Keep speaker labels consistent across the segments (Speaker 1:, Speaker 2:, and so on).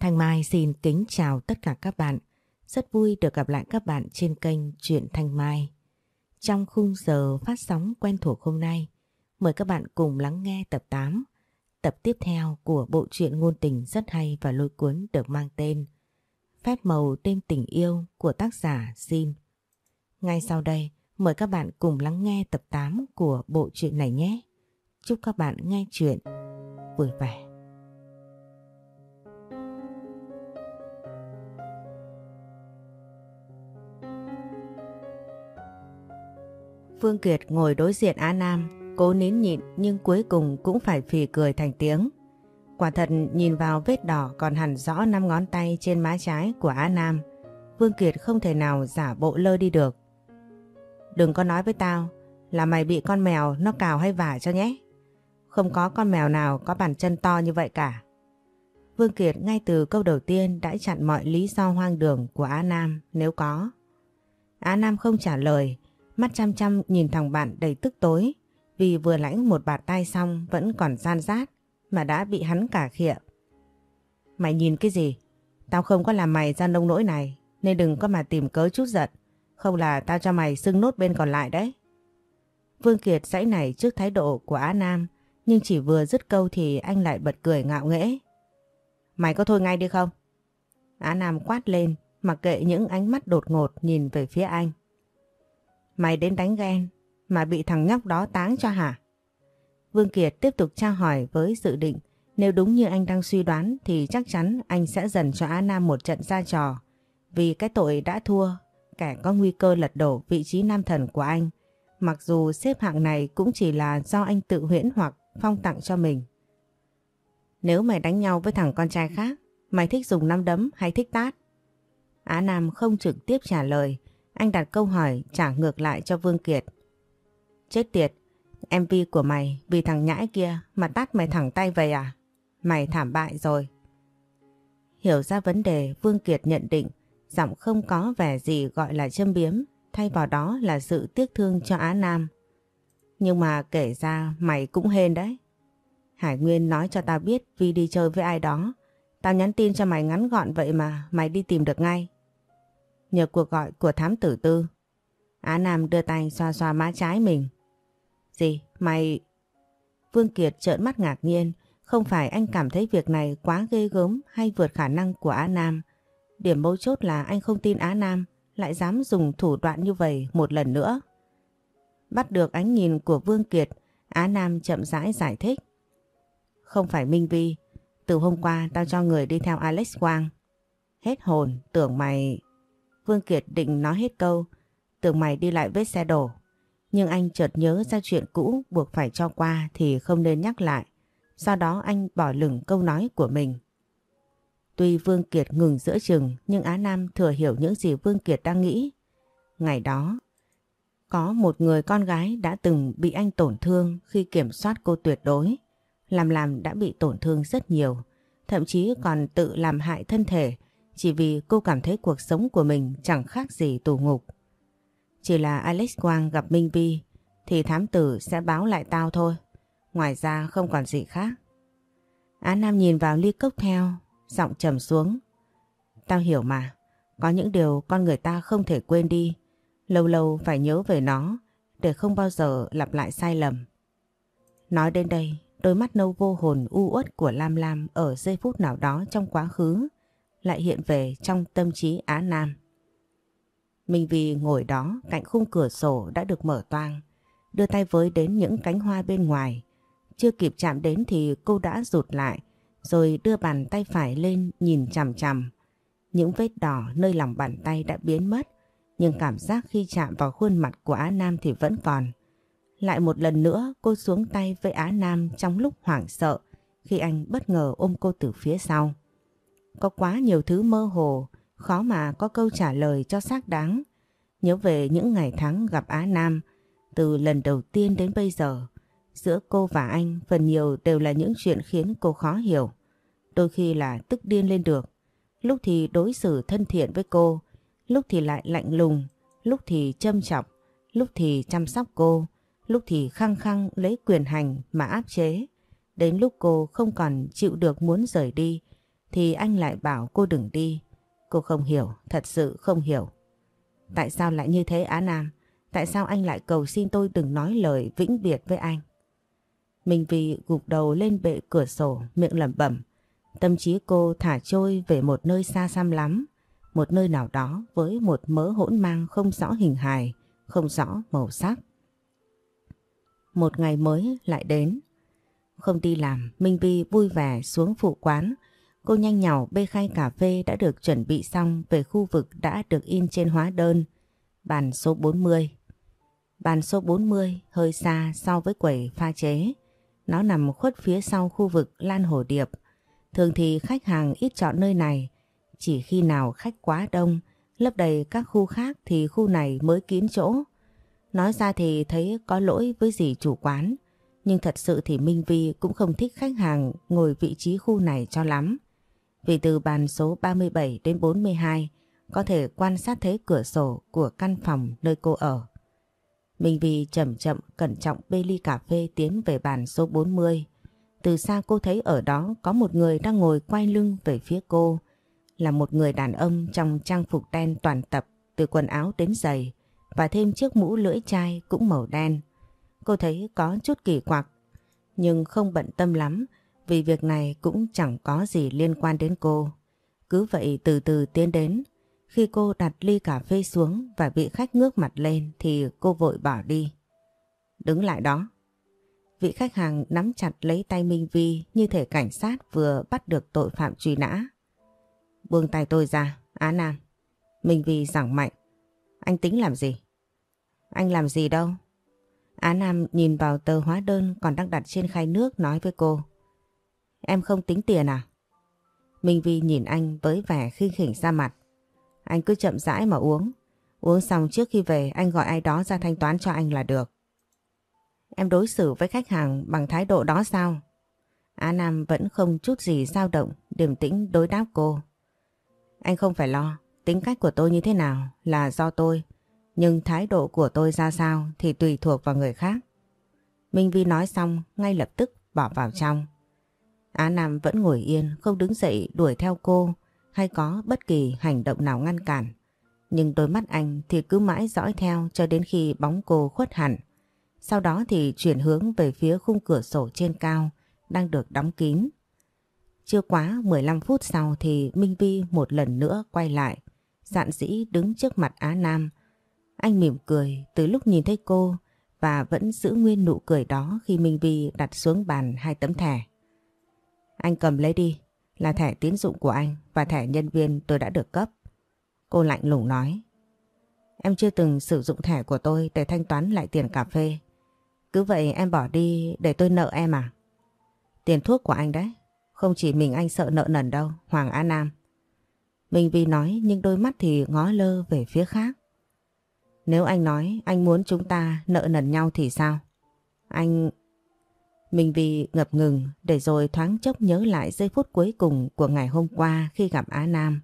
Speaker 1: Thanh Mai xin kính chào tất cả các bạn. Rất vui được gặp lại các bạn trên kênh Truyện Thanh Mai. Trong khung giờ phát sóng quen thuộc hôm nay, mời các bạn cùng lắng nghe tập 8, tập tiếp theo của bộ truyện ngôn tình rất hay và lôi cuốn được mang tên Phép màu đêm tình yêu của tác giả Xin. Ngay sau đây, mời các bạn cùng lắng nghe tập 8 của bộ truyện này nhé. Chúc các bạn nghe chuyện vui vẻ. Phương Kiệt ngồi đối diện Á Nam, cố nín nhịn nhưng cuối cùng cũng phải phì cười thành tiếng. Quả thật nhìn vào vết đỏ còn hẳn rõ năm ngón tay trên má trái của Á Nam, Phương Kiệt không thể nào giả bộ lơ đi được. Đừng có nói với tao là mày bị con mèo nó cào hay vả cho nhé. Không có con mèo nào có bàn chân to như vậy cả. Vương Kiệt ngay từ câu đầu tiên đã chặn mọi lý do hoang đường của Á Nam nếu có. Á Nam không trả lời, mắt chăm chăm nhìn thằng bạn đầy tức tối vì vừa lãnh một bạt tay xong vẫn còn gian rát mà đã bị hắn cả khịa. Mày nhìn cái gì? Tao không có làm mày ra nông nỗi này, nên đừng có mà tìm cớ chút giận. Không là tao cho mày xưng nốt bên còn lại đấy. Vương Kiệt dãy này trước thái độ của Á Nam, nhưng chỉ vừa dứt câu thì anh lại bật cười ngạo nghễ. Mày có thôi ngay đi không? Á Nam quát lên, mặc kệ những ánh mắt đột ngột nhìn về phía anh. Mày đến đánh ghen, mà bị thằng nhóc đó táng cho hả? Vương Kiệt tiếp tục tra hỏi với dự định, nếu đúng như anh đang suy đoán thì chắc chắn anh sẽ dần cho Á Nam một trận ra trò vì cái tội đã thua, kẻ có nguy cơ lật đổ vị trí nam thần của anh mặc dù xếp hạng này cũng chỉ là do anh tự huyễn hoặc phong tặng cho mình. Nếu mày đánh nhau với thằng con trai khác, mày thích dùng nắm đấm hay thích tát? Á Nam không trực tiếp trả lời anh đặt câu hỏi trả ngược lại cho Vương Kiệt. Chết tiệt, MV của mày vì thằng nhãi kia mà tát mày thẳng tay về à? Mày thảm bại rồi. Hiểu ra vấn đề Vương Kiệt nhận định giọng không có vẻ gì gọi là châm biếm thay vào đó là sự tiếc thương cho Á Nam. Nhưng mà kể ra mày cũng hên đấy. Hải Nguyên nói cho tao biết vì đi chơi với ai đó. Tao nhắn tin cho mày ngắn gọn vậy mà mày đi tìm được ngay. Nhờ cuộc gọi của thám tử tư. Á Nam đưa tay xoa xoa má trái mình. Gì? Mày... Vương Kiệt trợn mắt ngạc nhiên. Không phải anh cảm thấy việc này quá ghê gớm hay vượt khả năng của Á Nam. Điểm mấu chốt là anh không tin Á Nam lại dám dùng thủ đoạn như vậy một lần nữa. Bắt được ánh nhìn của Vương Kiệt, Á Nam chậm rãi giải thích. Không phải Minh Vi, từ hôm qua tao cho người đi theo Alex Quang. Hết hồn, tưởng mày... Vương Kiệt định nói hết câu, tưởng mày đi lại vết xe đổ. Nhưng anh chợt nhớ ra chuyện cũ buộc phải cho qua thì không nên nhắc lại. Sau đó anh bỏ lửng câu nói của mình. Tuy Vương Kiệt ngừng giữa chừng nhưng Á Nam thừa hiểu những gì Vương Kiệt đang nghĩ. Ngày đó, có một người con gái đã từng bị anh tổn thương khi kiểm soát cô tuyệt đối. Làm làm đã bị tổn thương rất nhiều, thậm chí còn tự làm hại thân thể chỉ vì cô cảm thấy cuộc sống của mình chẳng khác gì tù ngục. Chỉ là Alex Quang gặp Minh Vi thì thám tử sẽ báo lại tao thôi. Ngoài ra không còn gì khác. Á Nam nhìn vào ly cốc theo, giọng trầm xuống. Tao hiểu mà, có những điều con người ta không thể quên đi. Lâu lâu phải nhớ về nó để không bao giờ lặp lại sai lầm. Nói đến đây, đôi mắt nâu vô hồn u uất của Lam Lam ở giây phút nào đó trong quá khứ lại hiện về trong tâm trí Á Nam. Minh Vi ngồi đó cạnh khung cửa sổ đã được mở toang, đưa tay với đến những cánh hoa bên ngoài. Chưa kịp chạm đến thì cô đã rụt lại, rồi đưa bàn tay phải lên nhìn chằm chằm. Những vết đỏ nơi lòng bàn tay đã biến mất, nhưng cảm giác khi chạm vào khuôn mặt của Á Nam thì vẫn còn. Lại một lần nữa cô xuống tay với Á Nam trong lúc hoảng sợ khi anh bất ngờ ôm cô từ phía sau. Có quá nhiều thứ mơ hồ, khó mà có câu trả lời cho xác đáng. Nhớ về những ngày tháng gặp Á Nam, từ lần đầu tiên đến bây giờ, giữa cô và anh phần nhiều đều là những chuyện khiến cô khó hiểu. Đôi khi là tức điên lên được, lúc thì đối xử thân thiện với cô, lúc thì lại lạnh lùng, lúc thì châm chọc lúc thì chăm sóc cô, lúc thì khăng khăng lấy quyền hành mà áp chế. Đến lúc cô không còn chịu được muốn rời đi, thì anh lại bảo cô đừng đi. Cô không hiểu, thật sự không hiểu. Tại sao lại như thế Á Nam? Tại sao anh lại cầu xin tôi đừng nói lời vĩnh biệt với anh? Mình vì gục đầu lên bệ cửa sổ, miệng lẩm bẩm. Tâm trí cô thả trôi về một nơi xa xăm lắm, một nơi nào đó với một mớ hỗn mang không rõ hình hài, không rõ màu sắc. Một ngày mới lại đến. Không đi làm, Minh Vi vui vẻ xuống phụ quán. Cô nhanh nhào bê khay cà phê đã được chuẩn bị xong về khu vực đã được in trên hóa đơn. Bàn số 40. Bàn số 40 hơi xa so với quầy pha chế. Nó nằm khuất phía sau khu vực Lan Hồ Điệp. Thường thì khách hàng ít chọn nơi này. Chỉ khi nào khách quá đông, lấp đầy các khu khác thì khu này mới kín chỗ. Nói ra thì thấy có lỗi với dì chủ quán. Nhưng thật sự thì Minh Vi cũng không thích khách hàng ngồi vị trí khu này cho lắm. Vì từ bàn số 37 đến 42 có thể quan sát thấy cửa sổ của căn phòng nơi cô ở. Minh Vi chậm chậm cẩn trọng bê ly cà phê tiến về bàn số 40. Từ xa cô thấy ở đó có một người đang ngồi quay lưng về phía cô. Là một người đàn ông trong trang phục đen toàn tập, từ quần áo đến giày, và thêm chiếc mũ lưỡi chai cũng màu đen. Cô thấy có chút kỳ quặc, nhưng không bận tâm lắm vì việc này cũng chẳng có gì liên quan đến cô. Cứ vậy từ từ tiến đến khi cô đặt ly cà phê xuống và vị khách ngước mặt lên thì cô vội bỏ đi. Đứng lại đó. Vị khách hàng nắm chặt lấy tay Minh Vi như thể cảnh sát vừa bắt được tội phạm truy nã. Buông tay tôi ra, Á Nam. Minh Vi giảng mạnh. Anh tính làm gì? Anh làm gì đâu? Á Nam nhìn vào tờ hóa đơn còn đang đặt trên khay nước nói với cô. Em không tính tiền à? Minh Vi nhìn anh với vẻ khinh khỉnh ra mặt. Anh cứ chậm rãi mà uống. Uống xong trước khi về anh gọi ai đó ra thanh toán cho anh là được. Em đối xử với khách hàng bằng thái độ đó sao? Á Nam vẫn không chút gì dao động, điềm tĩnh đối đáp cô. Anh không phải lo, tính cách của tôi như thế nào là do tôi, nhưng thái độ của tôi ra sao thì tùy thuộc vào người khác. Minh Vi nói xong ngay lập tức bỏ vào trong. Á Nam vẫn ngồi yên, không đứng dậy đuổi theo cô, hay có bất kỳ hành động nào ngăn cản. Nhưng đôi mắt anh thì cứ mãi dõi theo cho đến khi bóng cô khuất hẳn. Sau đó thì chuyển hướng về phía khung cửa sổ trên cao đang được đóng kín. Chưa quá 15 phút sau thì Minh Vi một lần nữa quay lại, dạn dĩ đứng trước mặt Á Nam. Anh mỉm cười từ lúc nhìn thấy cô và vẫn giữ nguyên nụ cười đó khi Minh Vi đặt xuống bàn hai tấm thẻ. Anh cầm lấy đi, là thẻ tín dụng của anh và thẻ nhân viên tôi đã được cấp. Cô lạnh lùng nói. Em chưa từng sử dụng thẻ của tôi để thanh toán lại tiền cà phê. Cứ vậy em bỏ đi để tôi nợ em à? Tiền thuốc của anh đấy. Không chỉ mình anh sợ nợ nần đâu, Hoàng Á Nam. Minh Vi nói nhưng đôi mắt thì ngó lơ về phía khác. Nếu anh nói anh muốn chúng ta nợ nần nhau thì sao? Anh... Mình vì ngập ngừng để rồi thoáng chốc nhớ lại giây phút cuối cùng của ngày hôm qua khi gặp Á Nam.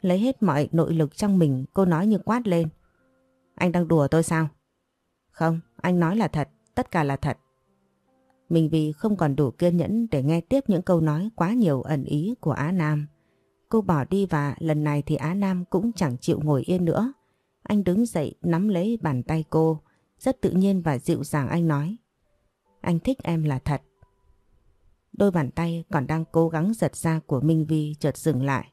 Speaker 1: Lấy hết mọi nội lực trong mình cô nói như quát lên. Anh đang đùa tôi sao? Không, anh nói là thật, tất cả là thật. Mình vì không còn đủ kiên nhẫn để nghe tiếp những câu nói quá nhiều ẩn ý của Á Nam. Cô bỏ đi và lần này thì Á Nam cũng chẳng chịu ngồi yên nữa. Anh đứng dậy nắm lấy bàn tay cô, rất tự nhiên và dịu dàng anh nói. Anh thích em là thật. Đôi bàn tay còn đang cố gắng giật ra của Minh Vi chợt dừng lại.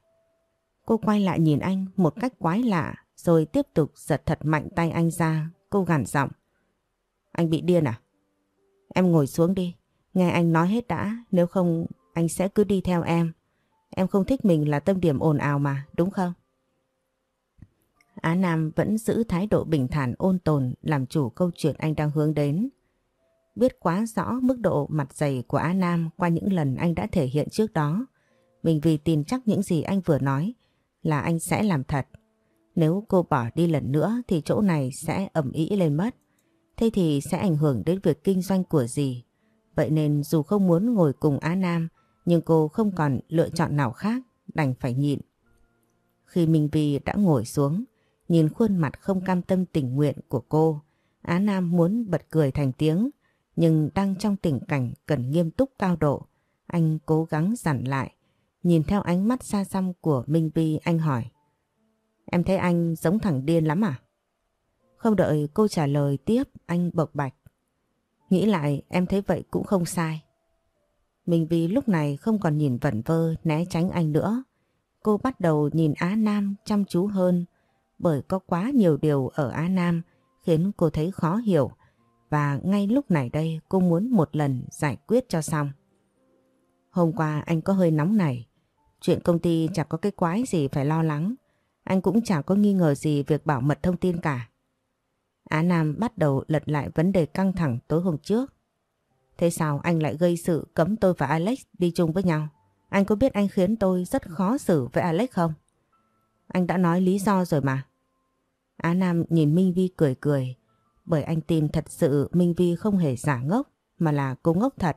Speaker 1: Cô quay lại nhìn anh một cách quái lạ rồi tiếp tục giật thật mạnh tay anh ra. Cô gằn giọng. Anh bị điên à? Em ngồi xuống đi. Nghe anh nói hết đã. Nếu không anh sẽ cứ đi theo em. Em không thích mình là tâm điểm ồn ào mà, đúng không? Á Nam vẫn giữ thái độ bình thản ôn tồn làm chủ câu chuyện anh đang hướng đến. Biết quá rõ mức độ mặt dày của Á Nam qua những lần anh đã thể hiện trước đó. Mình vì tin chắc những gì anh vừa nói là anh sẽ làm thật. Nếu cô bỏ đi lần nữa thì chỗ này sẽ ẩm ý lên mất. Thế thì sẽ ảnh hưởng đến việc kinh doanh của dì. Vậy nên dù không muốn ngồi cùng Á Nam, nhưng cô không còn lựa chọn nào khác, đành phải nhịn. Khi Minh Vi đã ngồi xuống, nhìn khuôn mặt không cam tâm tình nguyện của cô Á Nam muốn bật cười thành tiếng nhưng đang trong tình cảnh cần nghiêm túc cao độ. Anh cố gắng dặn lại, Nhìn theo ánh mắt xa xăm của Minh Vi anh hỏi. Em thấy anh giống thằng điên lắm à? Không đợi cô trả lời tiếp, anh bộc bạch. Nghĩ lại, em thấy vậy cũng không sai. Minh Vi lúc này không còn nhìn vẩn vơ, né tránh anh nữa. Cô bắt đầu nhìn Á Nam chăm chú hơn, bởi có quá nhiều điều ở Á Nam khiến cô thấy khó hiểu và ngay lúc này đây, cô muốn một lần giải quyết cho xong. Hôm qua anh có hơi nóng này. Chuyện công ty chẳng có cái quái gì phải lo lắng. Anh cũng chẳng có nghi ngờ gì việc bảo mật thông tin cả. Á Nam bắt đầu lật lại vấn đề căng thẳng tối hôm trước. Thế sao anh lại gây sự cấm tôi và Alex đi chung với nhau? Anh có biết anh khiến tôi rất khó xử với Alex không? Anh đã nói lý do rồi mà. Á Nam nhìn Minh Vi cười cười. Bởi anh tin thật sự Minh Vi không hề giả ngốc, mà là cô ngốc thật.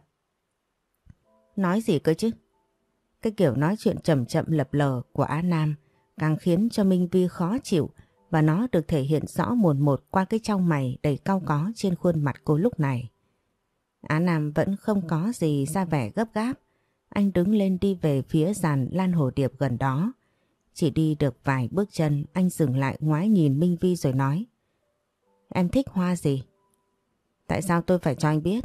Speaker 1: Nói gì cơ chứ? Cái kiểu nói chuyện chậm chậm lập lờ của Á Nam càng khiến cho Minh Vi khó chịu và nó được thể hiện rõ mồn một qua cái trong mày đầy cao có trên khuôn mặt cô lúc này. Á Nam vẫn không có gì ra vẻ gấp gáp. Anh đứng lên đi về phía giàn lan hồ điệp gần đó. Chỉ đi được vài bước chân, anh dừng lại ngoái nhìn Minh Vi rồi nói. Em thích hoa gì? Tại sao tôi phải cho anh biết?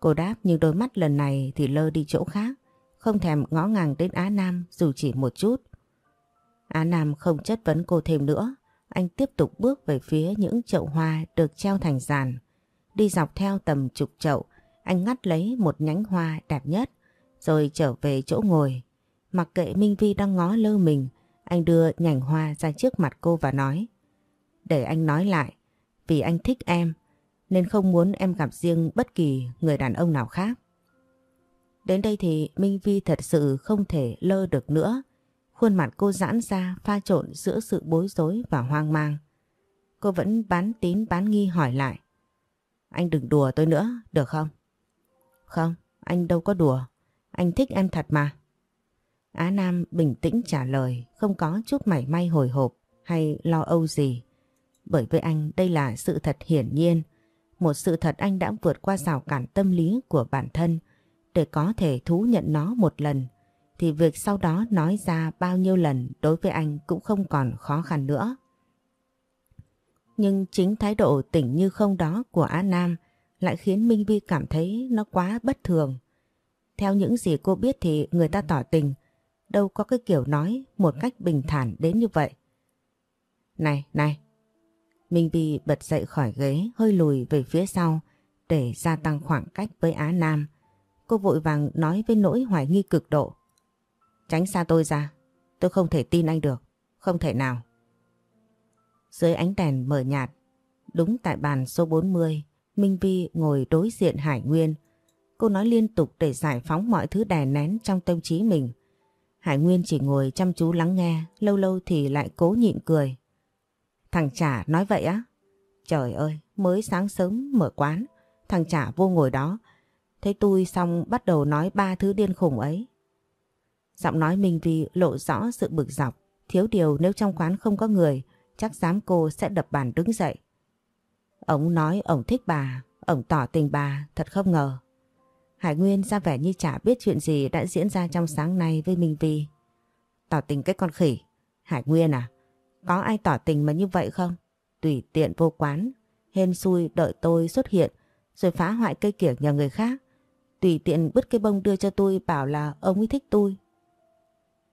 Speaker 1: Cô đáp nhưng đôi mắt lần này thì lơ đi chỗ khác. Không thèm ngó ngàng đến Á Nam dù chỉ một chút. Á Nam không chất vấn cô thêm nữa. Anh tiếp tục bước về phía những chậu hoa được treo thành giàn. Đi dọc theo tầm chục chậu, anh ngắt lấy một nhánh hoa đẹp nhất, rồi trở về chỗ ngồi. Mặc kệ Minh Vi đang ngó lơ mình, anh đưa nhành hoa ra trước mặt cô và nói. Để anh nói lại, vì anh thích em, nên không muốn em gặp riêng bất kỳ người đàn ông nào khác. Đến đây thì Minh Vi thật sự không thể lơ được nữa. Khuôn mặt cô giãn ra pha trộn giữa sự bối rối và hoang mang. Cô vẫn bán tín bán nghi hỏi lại. Anh đừng đùa tôi nữa, được không? Không, anh đâu có đùa. Anh thích em thật mà. Á Nam bình tĩnh trả lời, không có chút mảy may hồi hộp hay lo âu gì. Bởi với anh đây là sự thật hiển nhiên, một sự thật anh đã vượt qua rào cản tâm lý của bản thân để có thể thú nhận nó một lần thì việc sau đó nói ra bao nhiêu lần đối với anh cũng không còn khó khăn nữa. Nhưng chính thái độ tỉnh như không đó của Á Nam lại khiến Minh Vi cảm thấy nó quá bất thường. Theo những gì cô biết thì người ta tỏ tình đâu có cái kiểu nói một cách bình thản đến như vậy. Này, này! Minh Vi bật dậy khỏi ghế hơi lùi về phía sau để gia tăng khoảng cách với Á Nam. Cô vội vàng nói với nỗi hoài nghi cực độ. Tránh xa tôi ra, tôi không thể tin anh được, không thể nào. Dưới ánh đèn mờ nhạt, đúng tại bàn số 40, Minh Vi ngồi đối diện Hải Nguyên. Cô nói liên tục để giải phóng mọi thứ đè nén trong tâm trí mình. Hải Nguyên chỉ ngồi chăm chú lắng nghe, lâu lâu thì lại cố nhịn cười. Thằng Trả nói vậy á? Trời ơi, mới sáng sớm mở quán, thằng Trả vô ngồi đó. Thấy tôi xong bắt đầu nói ba thứ điên khủng ấy. Giọng nói Minh Vi lộ rõ sự bực dọc, thiếu điều nếu trong quán không có người, chắc dám cô sẽ đập bàn đứng dậy. Ông nói ông thích bà, ông tỏ tình bà, thật không ngờ. Hải Nguyên ra vẻ như chả biết chuyện gì đã diễn ra trong sáng nay với Minh Vi. Tỏ tình cái con khỉ. Hải Nguyên à, có ai tỏ tình mà như vậy không? Tùy tiện vô quán, hên xui đợi tôi xuất hiện rồi phá hoại cây kiểng nhà người khác. Tùy tiện bứt cái bông đưa cho tôi bảo là ông ấy thích tôi.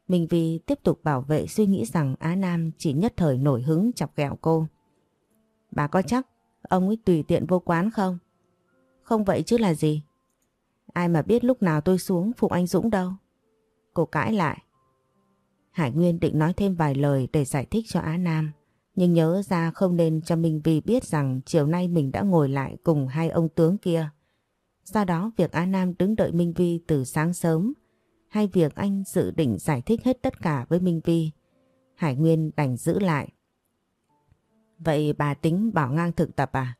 Speaker 1: Minh Vi tiếp tục bảo vệ suy nghĩ rằng Á Nam chỉ nhất thời nổi hứng chọc ghẹo cô. Bà có chắc ông ấy tùy tiện vô quán không? Không vậy chứ là gì? Ai mà biết lúc nào tôi xuống phụ anh Dũng đâu. Cô cãi lại. Hải Nguyên định nói thêm vài lời để giải thích cho Á Nam. Nhưng nhớ ra không nên cho Minh Vi biết rằng chiều nay mình đã ngồi lại cùng hai ông tướng kia. Do đó việc Á Nam đứng đợi Minh Vi từ sáng sớm hay việc anh dự định giải thích hết tất cả với Minh Vi. Hải Nguyên đành giữ lại. Vậy bà tính bảo ngang thực tập à?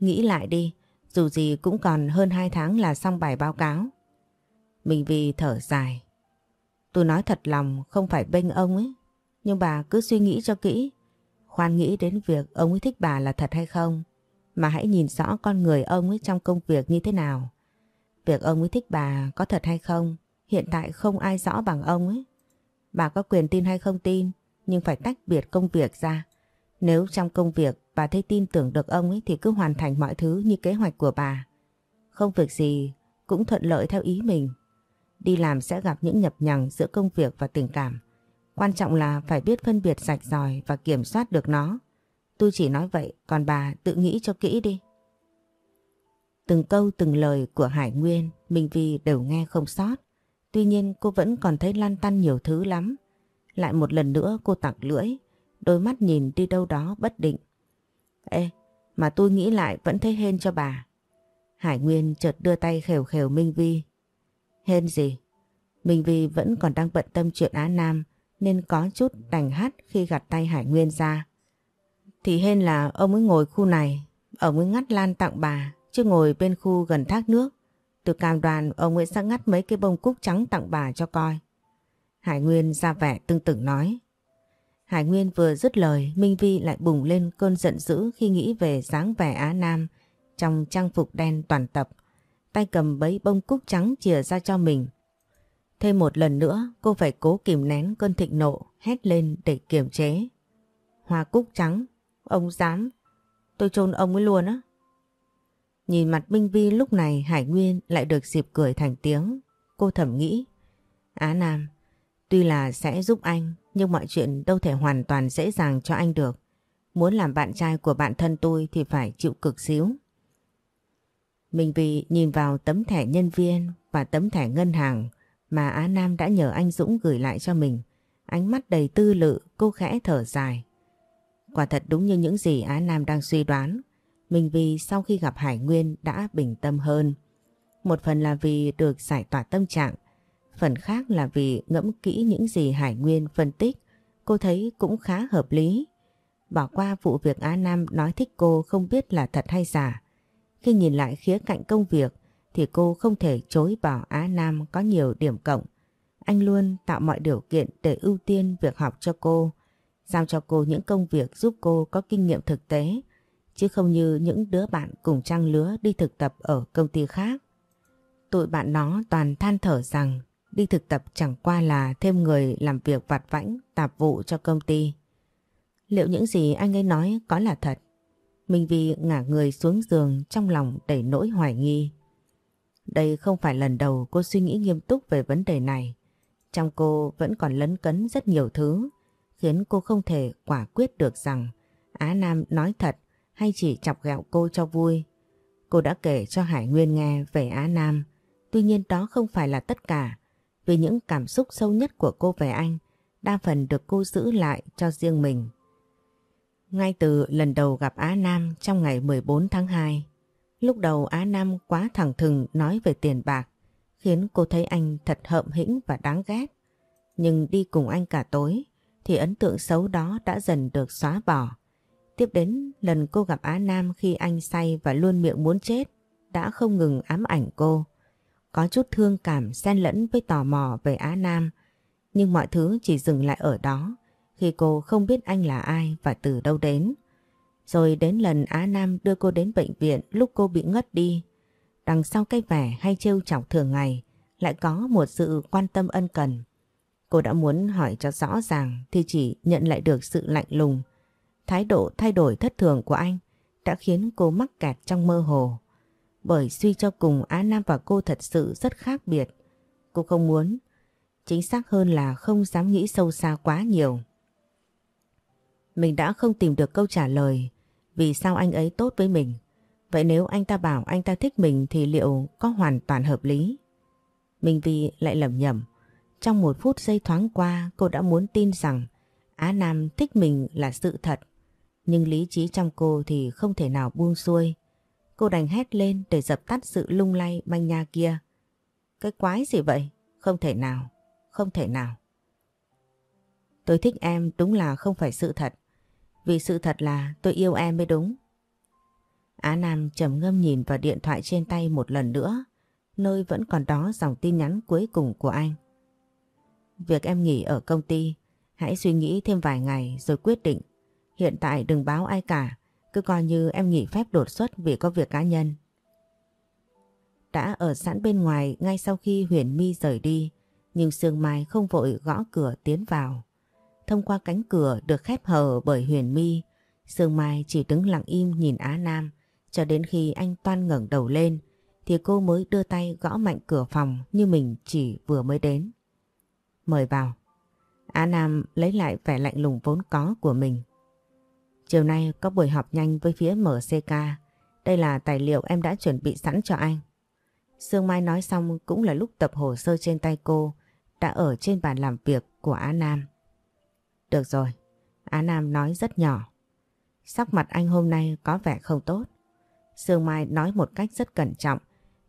Speaker 1: Nghĩ lại đi, dù gì cũng còn hơn 2 tháng là xong bài báo cáo. Minh Vi thở dài. Tôi nói thật lòng không phải bênh ông ấy. Nhưng bà cứ suy nghĩ cho kỹ. Khoan nghĩ đến việc ông ấy thích bà là thật hay không. Mà hãy nhìn rõ con người ông ấy trong công việc như thế nào. Việc ông ấy thích bà có thật hay không Hiện tại không ai rõ bằng ông ấy. Bà có quyền tin hay không tin, nhưng phải tách biệt công việc ra. Nếu trong công việc bà thấy tin tưởng được ông ấy thì cứ hoàn thành mọi thứ như kế hoạch của bà. Không việc gì cũng thuận lợi theo ý mình. Đi làm sẽ gặp những nhập nhằng giữa công việc và tình cảm. Quan trọng là phải biết phân biệt sạch ròi và kiểm soát được nó. Tôi chỉ nói vậy, còn bà tự nghĩ cho kỹ đi. Từng câu từng lời của Hải Nguyên, Minh Vi đều nghe không sót. Tuy nhiên cô vẫn còn thấy lan tăn nhiều thứ lắm. Lại một lần nữa cô tặng lưỡi, đôi mắt nhìn đi đâu đó bất định. Ê, mà tôi nghĩ lại vẫn thấy hên cho bà. Hải Nguyên chợt đưa tay khều khều Minh Vi. Hên gì? Minh Vi vẫn còn đang bận tâm chuyện Á Nam nên có chút đành hát khi gạt tay Hải Nguyên ra. Thì hên là ông ấy ngồi khu này, ông ấy ngắt lan tặng bà, chứ ngồi bên khu gần thác nước. Từ cam đoàn ông ấy sẽ ngắt mấy cái bông cúc trắng tặng bà cho coi. Hải Nguyên ra vẻ tương tửng nói. Hải Nguyên vừa dứt lời, Minh Vi lại bùng lên cơn giận dữ khi nghĩ về dáng vẻ Á Nam trong trang phục đen toàn tập. Tay cầm bấy bông cúc trắng chìa ra cho mình. Thêm một lần nữa cô phải cố kìm nén cơn thịnh nộ hét lên để kiềm chế. Hoa cúc trắng, ông dám, tôi chôn ông ấy luôn á. Nhìn mặt Minh Vi lúc này Hải Nguyên lại được dịp cười thành tiếng. Cô thầm nghĩ, Á Nam, tuy là sẽ giúp anh nhưng mọi chuyện đâu thể hoàn toàn dễ dàng cho anh được. Muốn làm bạn trai của bạn thân tôi thì phải chịu cực xíu. Minh Vi nhìn vào tấm thẻ nhân viên và tấm thẻ ngân hàng mà Á Nam đã nhờ anh Dũng gửi lại cho mình. Ánh mắt đầy tư lự, cô khẽ thở dài. Quả thật đúng như những gì Á Nam đang suy đoán. Minh vì sau khi gặp Hải Nguyên đã bình tâm hơn. Một phần là vì được giải tỏa tâm trạng, phần khác là vì ngẫm kỹ những gì Hải Nguyên phân tích, cô thấy cũng khá hợp lý. Bỏ qua vụ việc Á Nam nói thích cô không biết là thật hay giả. Khi nhìn lại khía cạnh công việc thì cô không thể chối bỏ Á Nam có nhiều điểm cộng. Anh luôn tạo mọi điều kiện để ưu tiên việc học cho cô, giao cho cô những công việc giúp cô có kinh nghiệm thực tế, chứ không như những đứa bạn cùng trang lứa đi thực tập ở công ty khác. Tụi bạn nó toàn than thở rằng đi thực tập chẳng qua là thêm người làm việc vặt vãnh, tạp vụ cho công ty. Liệu những gì anh ấy nói có là thật? Minh Vi ngả người xuống giường trong lòng đầy nỗi hoài nghi. Đây không phải lần đầu cô suy nghĩ nghiêm túc về vấn đề này. Trong cô vẫn còn lấn cấn rất nhiều thứ, khiến cô không thể quả quyết được rằng Á Nam nói thật hay chỉ chọc ghẹo cô cho vui. Cô đã kể cho Hải Nguyên nghe về Á Nam, tuy nhiên đó không phải là tất cả, vì những cảm xúc sâu nhất của cô về anh đa phần được cô giữ lại cho riêng mình. Ngay từ lần đầu gặp Á Nam trong ngày 14 tháng 2, lúc đầu Á Nam quá thẳng thừng nói về tiền bạc, khiến cô thấy anh thật hợm hĩnh và đáng ghét. Nhưng đi cùng anh cả tối, thì ấn tượng xấu đó đã dần được xóa bỏ. Tiếp đến lần cô gặp Á Nam khi anh say và luôn miệng muốn chết, đã không ngừng ám ảnh cô. Có chút thương cảm xen lẫn với tò mò về Á Nam, nhưng mọi thứ chỉ dừng lại ở đó khi cô không biết anh là ai và từ đâu đến. Rồi đến lần Á Nam đưa cô đến bệnh viện lúc cô bị ngất đi. Đằng sau cái vẻ hay trêu chọc thường ngày lại có một sự quan tâm ân cần. Cô đã muốn hỏi cho rõ ràng thì chỉ nhận lại được sự lạnh lùng. Thái độ thay đổi thất thường của anh đã khiến cô mắc kẹt trong mơ hồ. Bởi suy cho cùng Á Nam và cô thật sự rất khác biệt. Cô không muốn, chính xác hơn là không dám nghĩ sâu xa quá nhiều. Mình đã không tìm được câu trả lời vì sao anh ấy tốt với mình. Vậy nếu anh ta bảo anh ta thích mình thì liệu có hoàn toàn hợp lý? Minh Vi lại lầm nhầm. Trong một phút giây thoáng qua cô đã muốn tin rằng Á Nam thích mình là sự thật. Nhưng lý trí trong cô thì không thể nào buông xuôi. Cô đành hét lên để dập tắt sự lung lay manh nha kia. Cái quái gì vậy? Không thể nào, không thể nào. Tôi thích em đúng là không phải sự thật. Vì sự thật là tôi yêu em mới đúng. Á Nam trầm ngâm nhìn vào điện thoại trên tay một lần nữa, nơi vẫn còn đó dòng tin nhắn cuối cùng của anh. Việc em nghỉ ở công ty, hãy suy nghĩ thêm vài ngày rồi quyết định. Hiện tại đừng báo ai cả, cứ coi như em nghỉ phép đột xuất vì có việc cá nhân. Đã ở sẵn bên ngoài ngay sau khi Huyền My rời đi, Nhưng Sương Mai không vội gõ cửa tiến vào. Thông qua cánh cửa được khép hờ bởi Huyền mi, Sương Mai chỉ đứng lặng im nhìn Á Nam cho đến khi anh toan ngẩng đầu lên thì cô mới đưa tay gõ mạnh cửa phòng như mình chỉ vừa mới đến. Mời vào. Á Nam lấy lại vẻ lạnh lùng vốn có của mình. Chiều nay có buổi họp nhanh với phía MCK. Đây là tài liệu em đã chuẩn bị sẵn cho anh. Sương Mai nói xong cũng là lúc tập hồ sơ trên tay cô đã ở trên bàn làm việc của Á Nam. Được rồi, Á Nam nói rất nhỏ. Sắc mặt anh hôm nay có vẻ không tốt. Sương Mai nói một cách rất cẩn trọng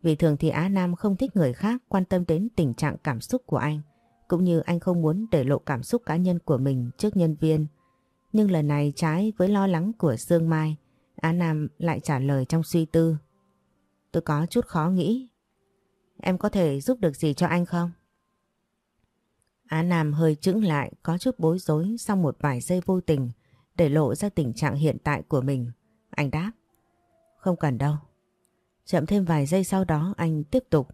Speaker 1: vì thường thì Á Nam không thích người khác quan tâm đến tình trạng cảm xúc của anh cũng như anh không muốn để lộ cảm xúc cá nhân của mình trước nhân viên. Nhưng lần này trái với lo lắng của Sương Mai Á Nam lại trả lời trong suy tư. Tôi có chút khó nghĩ. Em có thể giúp được gì cho anh không? Á Nam hơi chững lại có chút bối rối sau một vài giây vô tình để lộ ra tình trạng hiện tại của mình. Anh đáp. Không cần đâu. Chậm thêm vài giây sau đó anh tiếp tục.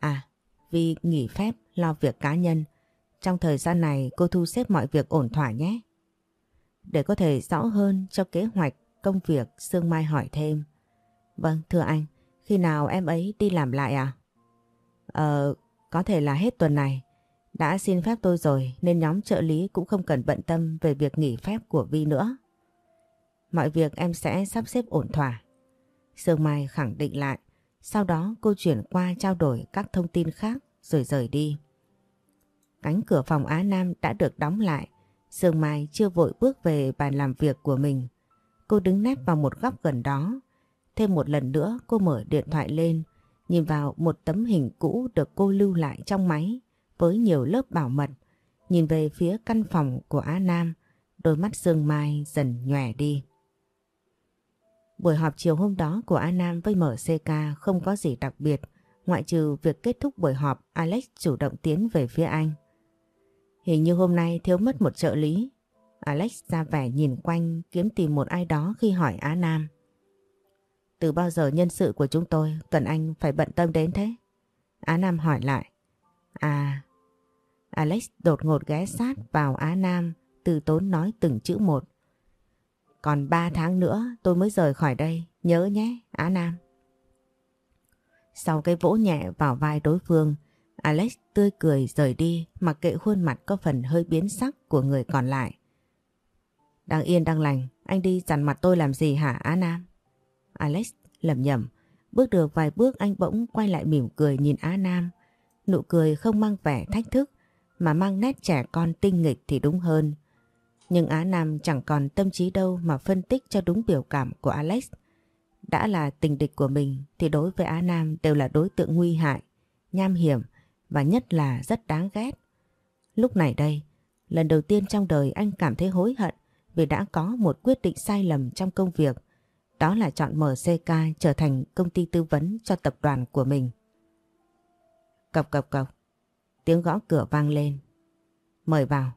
Speaker 1: À, vì nghỉ phép lo việc cá nhân. Trong thời gian này cô thu xếp mọi việc ổn thỏa nhé. Để có thể rõ hơn cho kế hoạch công việc Sương Mai hỏi thêm. Vâng, thưa anh, khi nào em ấy đi làm lại à? Ờ, có thể là hết tuần này. Đã xin phép tôi rồi nên nhóm trợ lý cũng không cần bận tâm về việc nghỉ phép của Vi nữa. Mọi việc em sẽ sắp xếp ổn thỏa. Sương Mai khẳng định lại, sau đó cô chuyển qua trao đổi các thông tin khác rồi rời đi. Cánh cửa phòng Á Nam đã được đóng lại, Sương Mai chưa vội bước về bàn làm việc của mình. Cô đứng nép vào một góc gần đó. Thêm một lần nữa cô mở điện thoại lên, nhìn vào một tấm hình cũ được cô lưu lại trong máy với nhiều lớp bảo mật. Nhìn về phía căn phòng của Á Nam, đôi mắt Sương Mai dần nhòe đi. Buổi họp chiều hôm đó của Á Nam với MCK không có gì đặc biệt, ngoại trừ việc kết thúc buổi họp Alex chủ động tiến về phía anh. Hình như hôm nay thiếu mất một trợ lý. Alex ra vẻ nhìn quanh kiếm tìm một ai đó khi hỏi Á Nam. Từ bao giờ nhân sự của chúng tôi cần anh phải bận tâm đến thế? Á Nam hỏi lại. À, Alex đột ngột ghé sát vào Á Nam từ tốn nói từng chữ một. Còn 3 tháng nữa tôi mới rời khỏi đây, nhớ nhé Á Nam. Sau cái vỗ nhẹ vào vai đối phương, Alex tươi cười rời đi mặc kệ khuôn mặt có phần hơi biến sắc của người còn lại. Đang yên đang lành, anh đi dằn mặt tôi làm gì hả Á Nam? Alex lầm nhầm, bước được vài bước anh bỗng quay lại mỉm cười nhìn Á Nam. Nụ cười không mang vẻ thách thức mà mang nét trẻ con tinh nghịch thì đúng hơn. Nhưng Á Nam chẳng còn tâm trí đâu mà phân tích cho đúng biểu cảm của Alex. Đã là tình địch của mình thì đối với Á Nam đều là đối tượng nguy hại, nham hiểm và nhất là rất đáng ghét. Lúc này đây, lần đầu tiên trong đời anh cảm thấy hối hận vì đã có một quyết định sai lầm trong công việc. Đó là chọn MCK trở thành công ty tư vấn cho tập đoàn của mình. Cọc cọc cọc, tiếng gõ cửa vang lên. Mời vào.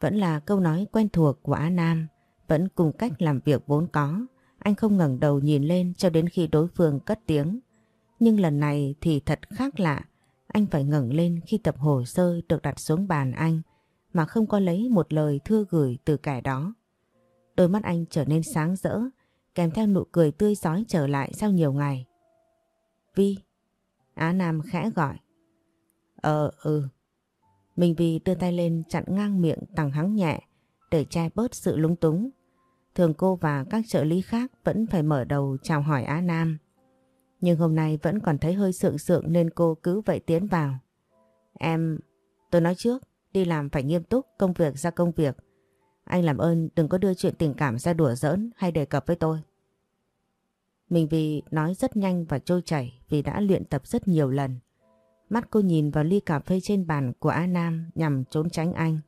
Speaker 1: Vẫn là câu nói quen thuộc của Á Nam, vẫn cùng cách làm việc vốn có. Anh không ngẩng đầu nhìn lên cho đến khi đối phương cất tiếng. Nhưng lần này thì thật khác lạ. Anh phải ngẩng lên khi tập hồ sơ được đặt xuống bàn anh mà không có lấy một lời thưa gửi từ kẻ đó. Đôi mắt anh trở nên sáng rỡ, kèm theo nụ cười tươi giói trở lại sau nhiều ngày. Vi, Á Nam khẽ gọi. Ờ, ừ. Minh Vi đưa tay lên chặn ngang miệng tằng hắng nhẹ để che bớt sự lúng túng. Thường cô và các trợ lý khác vẫn phải mở đầu chào hỏi Á Nam. Nhưng hôm nay vẫn còn thấy hơi sượng sượng nên cô cứ vậy tiến vào. Em, tôi nói trước, đi làm phải nghiêm túc, công việc ra công việc. Anh làm ơn đừng có đưa chuyện tình cảm ra đùa giỡn hay đề cập với tôi. Mình vì nói rất nhanh và trôi chảy vì đã luyện tập rất nhiều lần. Mắt cô nhìn vào ly cà phê trên bàn của A Nam nhằm trốn tránh anh.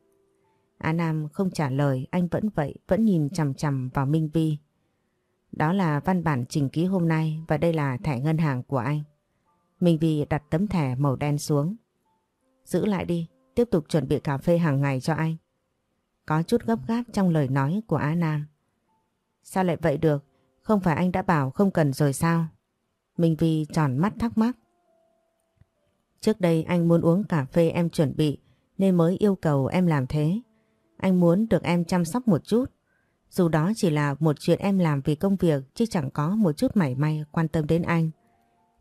Speaker 1: A Nam không trả lời, anh vẫn vậy, vẫn nhìn chằm chằm vào Minh Vi. Đó là văn bản trình ký hôm nay và đây là thẻ ngân hàng của anh. Minh Vi đặt tấm thẻ màu đen xuống. Giữ lại đi, tiếp tục chuẩn bị cà phê hàng ngày cho anh. Có chút gấp gáp trong lời nói của Á Nam. Sao lại vậy được? Không phải anh đã bảo không cần rồi sao? Minh Vi tròn mắt thắc mắc. Trước đây anh muốn uống cà phê em chuẩn bị nên mới yêu cầu em làm thế. Anh muốn được em chăm sóc một chút. Dù đó chỉ là một chuyện em làm vì công việc chứ chẳng có một chút mảy may quan tâm đến anh.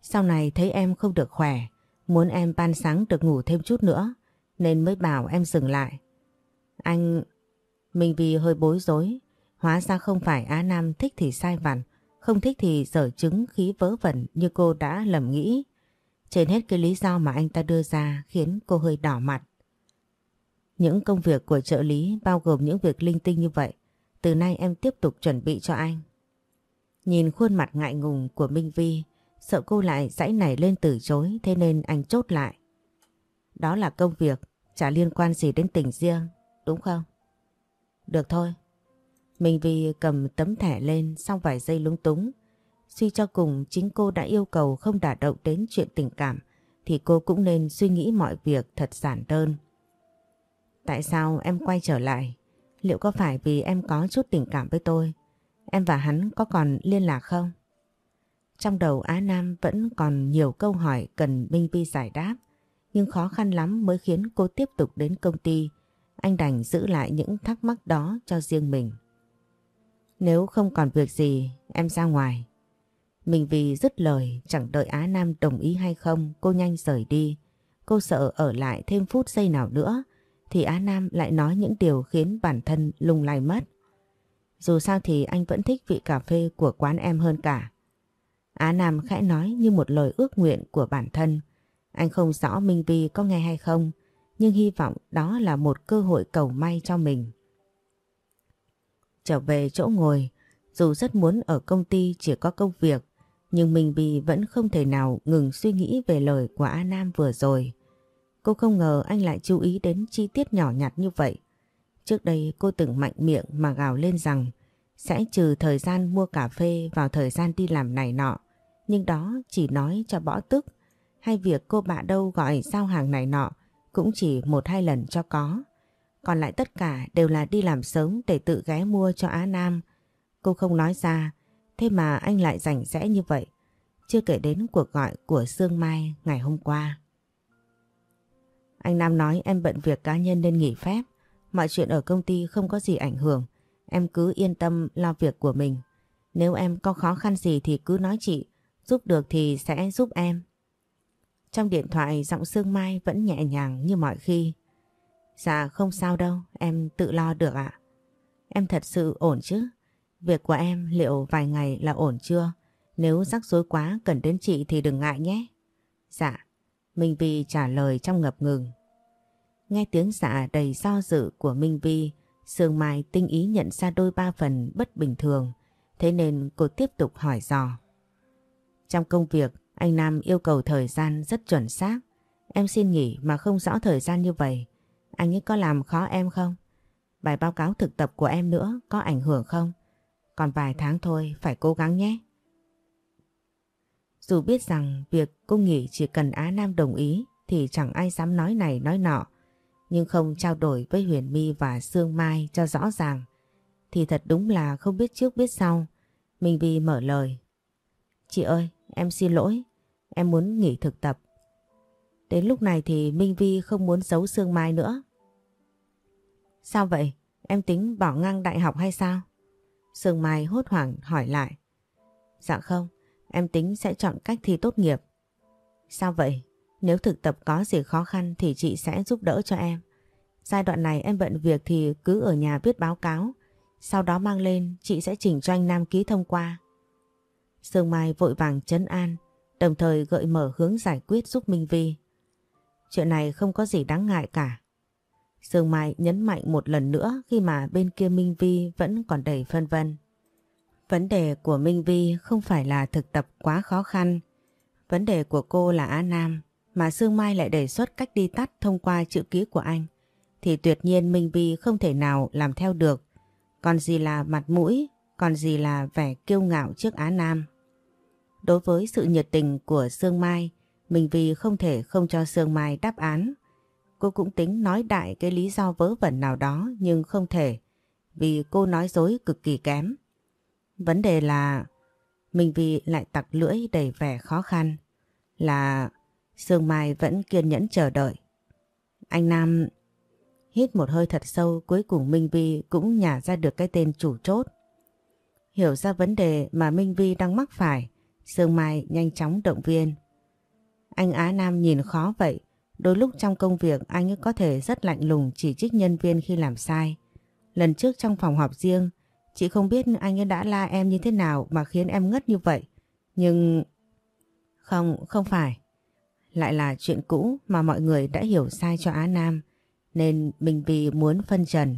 Speaker 1: Sau này thấy em không được khỏe, muốn em ban sáng được ngủ thêm chút nữa nên mới bảo em dừng lại. Anh... Mình vì hơi bối rối, hóa ra không phải Á Nam thích thì sai vặt, không thích thì dở chứng khí vớ vẩn như cô đã lầm nghĩ. Trên hết cái lý do mà anh ta đưa ra khiến cô hơi đỏ mặt. Những công việc của trợ lý bao gồm những việc linh tinh như vậy. Từ nay em tiếp tục chuẩn bị cho anh. Nhìn khuôn mặt ngại ngùng của Minh Vi, sợ cô lại dãy nảy lên từ chối thế nên anh chốt lại. Đó là công việc, chả liên quan gì đến tình riêng, đúng không? Được thôi. Minh Vi cầm tấm thẻ lên sau vài giây lúng túng. Suy cho cùng chính cô đã yêu cầu không đả động đến chuyện tình cảm thì cô cũng nên suy nghĩ mọi việc thật giản đơn. Tại sao em quay trở lại? Liệu có phải vì em có chút tình cảm với tôi? Em và hắn có còn liên lạc không? Trong đầu Á Nam vẫn còn nhiều câu hỏi cần Minh Vi giải đáp. Nhưng khó khăn lắm mới khiến cô tiếp tục đến công ty. Anh đành giữ lại những thắc mắc đó cho riêng mình. Nếu không còn việc gì, em ra ngoài. Mình vì dứt lời, chẳng đợi Á Nam đồng ý hay không, cô nhanh rời đi. Cô sợ ở lại thêm phút giây nào nữa, thì Á Nam lại nói những điều khiến bản thân lung lay mất. Dù sao thì anh vẫn thích vị cà phê của quán em hơn cả. Á Nam khẽ nói như một lời ước nguyện của bản thân. Anh không rõ Minh Vi có nghe hay không, nhưng hy vọng đó là một cơ hội cầu may cho mình. Trở về chỗ ngồi, dù rất muốn ở công ty chỉ có công việc, nhưng Minh Bì vẫn không thể nào ngừng suy nghĩ về lời của Á Nam vừa rồi. Cô không ngờ anh lại chú ý đến chi tiết nhỏ nhặt như vậy. Trước đây cô từng mạnh miệng mà gào lên rằng sẽ trừ thời gian mua cà phê vào thời gian đi làm này nọ. Nhưng đó chỉ nói cho bỏ tức hay việc cô bạn đâu gọi giao hàng này nọ cũng chỉ một hai lần cho có. Còn lại tất cả đều là đi làm sớm để tự ghé mua cho Á Nam. Cô không nói ra, thế mà anh lại rảnh rẽ như vậy. Chưa kể đến cuộc gọi của Sương Mai ngày hôm qua. Anh Nam nói em bận việc cá nhân nên nghỉ phép. Mọi chuyện ở công ty không có gì ảnh hưởng. Em cứ yên tâm lo việc của mình. Nếu em có khó khăn gì thì cứ nói chị. Giúp được thì sẽ giúp em. Trong điện thoại giọng Sương Mai vẫn nhẹ nhàng như mọi khi. Dạ không sao đâu, em tự lo được ạ. Em thật sự ổn chứ? Việc của em liệu vài ngày là ổn chưa? Nếu rắc rối quá cần đến chị thì đừng ngại nhé. Dạ, Minh Vi trả lời trong ngập ngừng. Nghe tiếng dạ đầy do dự của Minh Vi, Sương Mai tinh ý nhận ra đôi ba phần bất bình thường, thế nên cô tiếp tục hỏi dò. Trong công việc, anh Nam yêu cầu thời gian rất chuẩn xác. Em xin nghỉ mà không rõ thời gian như vậy. Anh ấy có làm khó em không? Bài báo cáo thực tập của em nữa có ảnh hưởng không? Còn vài tháng thôi, phải cố gắng nhé. Dù biết rằng việc cô nghỉ chỉ cần Á Nam đồng ý thì chẳng ai dám nói này nói nọ. Nhưng không trao đổi với Huyền My và Sương Mai cho rõ ràng thì thật đúng là không biết trước biết sau. Minh Vi mở lời. Chị ơi, em xin lỗi. Em muốn nghỉ thực tập. Đến lúc này thì Minh Vi không muốn giấu Sương Mai nữa. Sao vậy? Em tính bỏ ngang đại học hay sao? Sương Mai hốt hoảng hỏi lại. Dạ không, em tính sẽ chọn cách thi tốt nghiệp. Sao vậy? Nếu thực tập có gì khó khăn thì chị sẽ giúp đỡ cho em. Giai đoạn này em bận việc thì cứ ở nhà viết báo cáo. Sau đó mang lên chị sẽ chỉnh cho anh Nam ký thông qua. Sương Mai vội vàng chấn an, đồng thời gợi mở hướng giải quyết giúp Minh Vi. Chuyện này không có gì đáng ngại cả. Sương Mai nhấn mạnh một lần nữa khi mà bên kia Minh Vi vẫn còn đầy phân vân. Vấn đề của Minh Vi không phải là thực tập quá khó khăn. Vấn đề của cô là Á Nam mà Sương Mai lại đề xuất cách đi tắt thông qua chữ ký của anh thì tuyệt nhiên Minh Vi không thể nào làm theo được. Còn gì là mặt mũi, còn gì là vẻ kiêu ngạo trước Á Nam. Đối với sự nhiệt tình của Sương Mai, Minh Vi không thể không cho Sương Mai đáp án. Cô cũng tính nói đại cái lý do vớ vẩn nào đó nhưng không thể vì cô nói dối cực kỳ kém. Vấn đề là Minh Vi lại tặc lưỡi đầy vẻ khó khăn là Sương Mai vẫn kiên nhẫn chờ đợi. Anh Nam hít một hơi thật sâu cuối cùng Minh Vi cũng nhả ra được cái tên chủ chốt. Hiểu ra vấn đề mà Minh Vi đang mắc phải, Sương Mai nhanh chóng động viên. Anh Á Nam nhìn khó vậy, đôi lúc trong công việc anh ấy có thể rất lạnh lùng chỉ trích nhân viên khi làm sai. Lần trước trong phòng họp riêng, chị không biết anh ấy đã la em như thế nào mà khiến em ngất như vậy. Nhưng... Không, không phải. Lại là chuyện cũ mà mọi người đã hiểu sai cho Á Nam, nên Minh Vi muốn phân trần.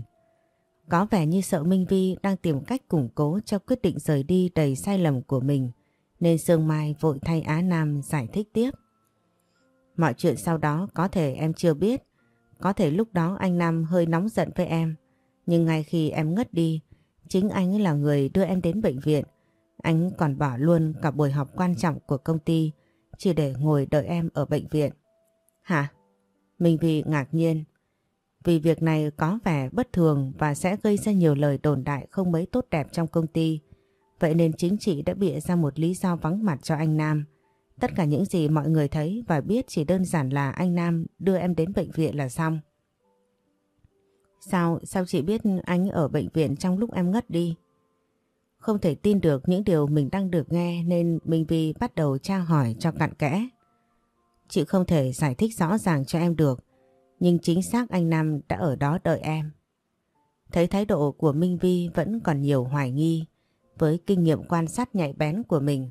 Speaker 1: Có vẻ như sợ Minh Vi đang tìm cách củng cố cho quyết định rời đi đầy sai lầm của mình, nên Sương Mai vội thay Á Nam giải thích tiếp. Mọi chuyện sau đó có thể em chưa biết, có thể lúc đó anh Nam hơi nóng giận với em, nhưng ngay khi em ngất đi, chính anh là người đưa em đến bệnh viện. Anh còn bỏ luôn cả buổi họp quan trọng của công ty chỉ để ngồi đợi em ở bệnh viện. Hả? Mình vì ngạc nhiên. Vì việc này có vẻ bất thường và sẽ gây ra nhiều lời đồn đại không mấy tốt đẹp trong công ty. Vậy nên chính chị đã bịa ra một lý do vắng mặt cho anh Nam. Tất cả những gì mọi người thấy và biết chỉ đơn giản là anh Nam đưa em đến bệnh viện là xong. Sao, sao chị biết anh ở bệnh viện trong lúc em ngất đi? Không thể tin được những điều mình đang được nghe nên Minh Vi bắt đầu tra hỏi cho cặn kẽ. Chị không thể giải thích rõ ràng cho em được, nhưng chính xác anh Nam đã ở đó đợi em. Thấy thái độ của Minh Vi vẫn còn nhiều hoài nghi, với kinh nghiệm quan sát nhạy bén của mình,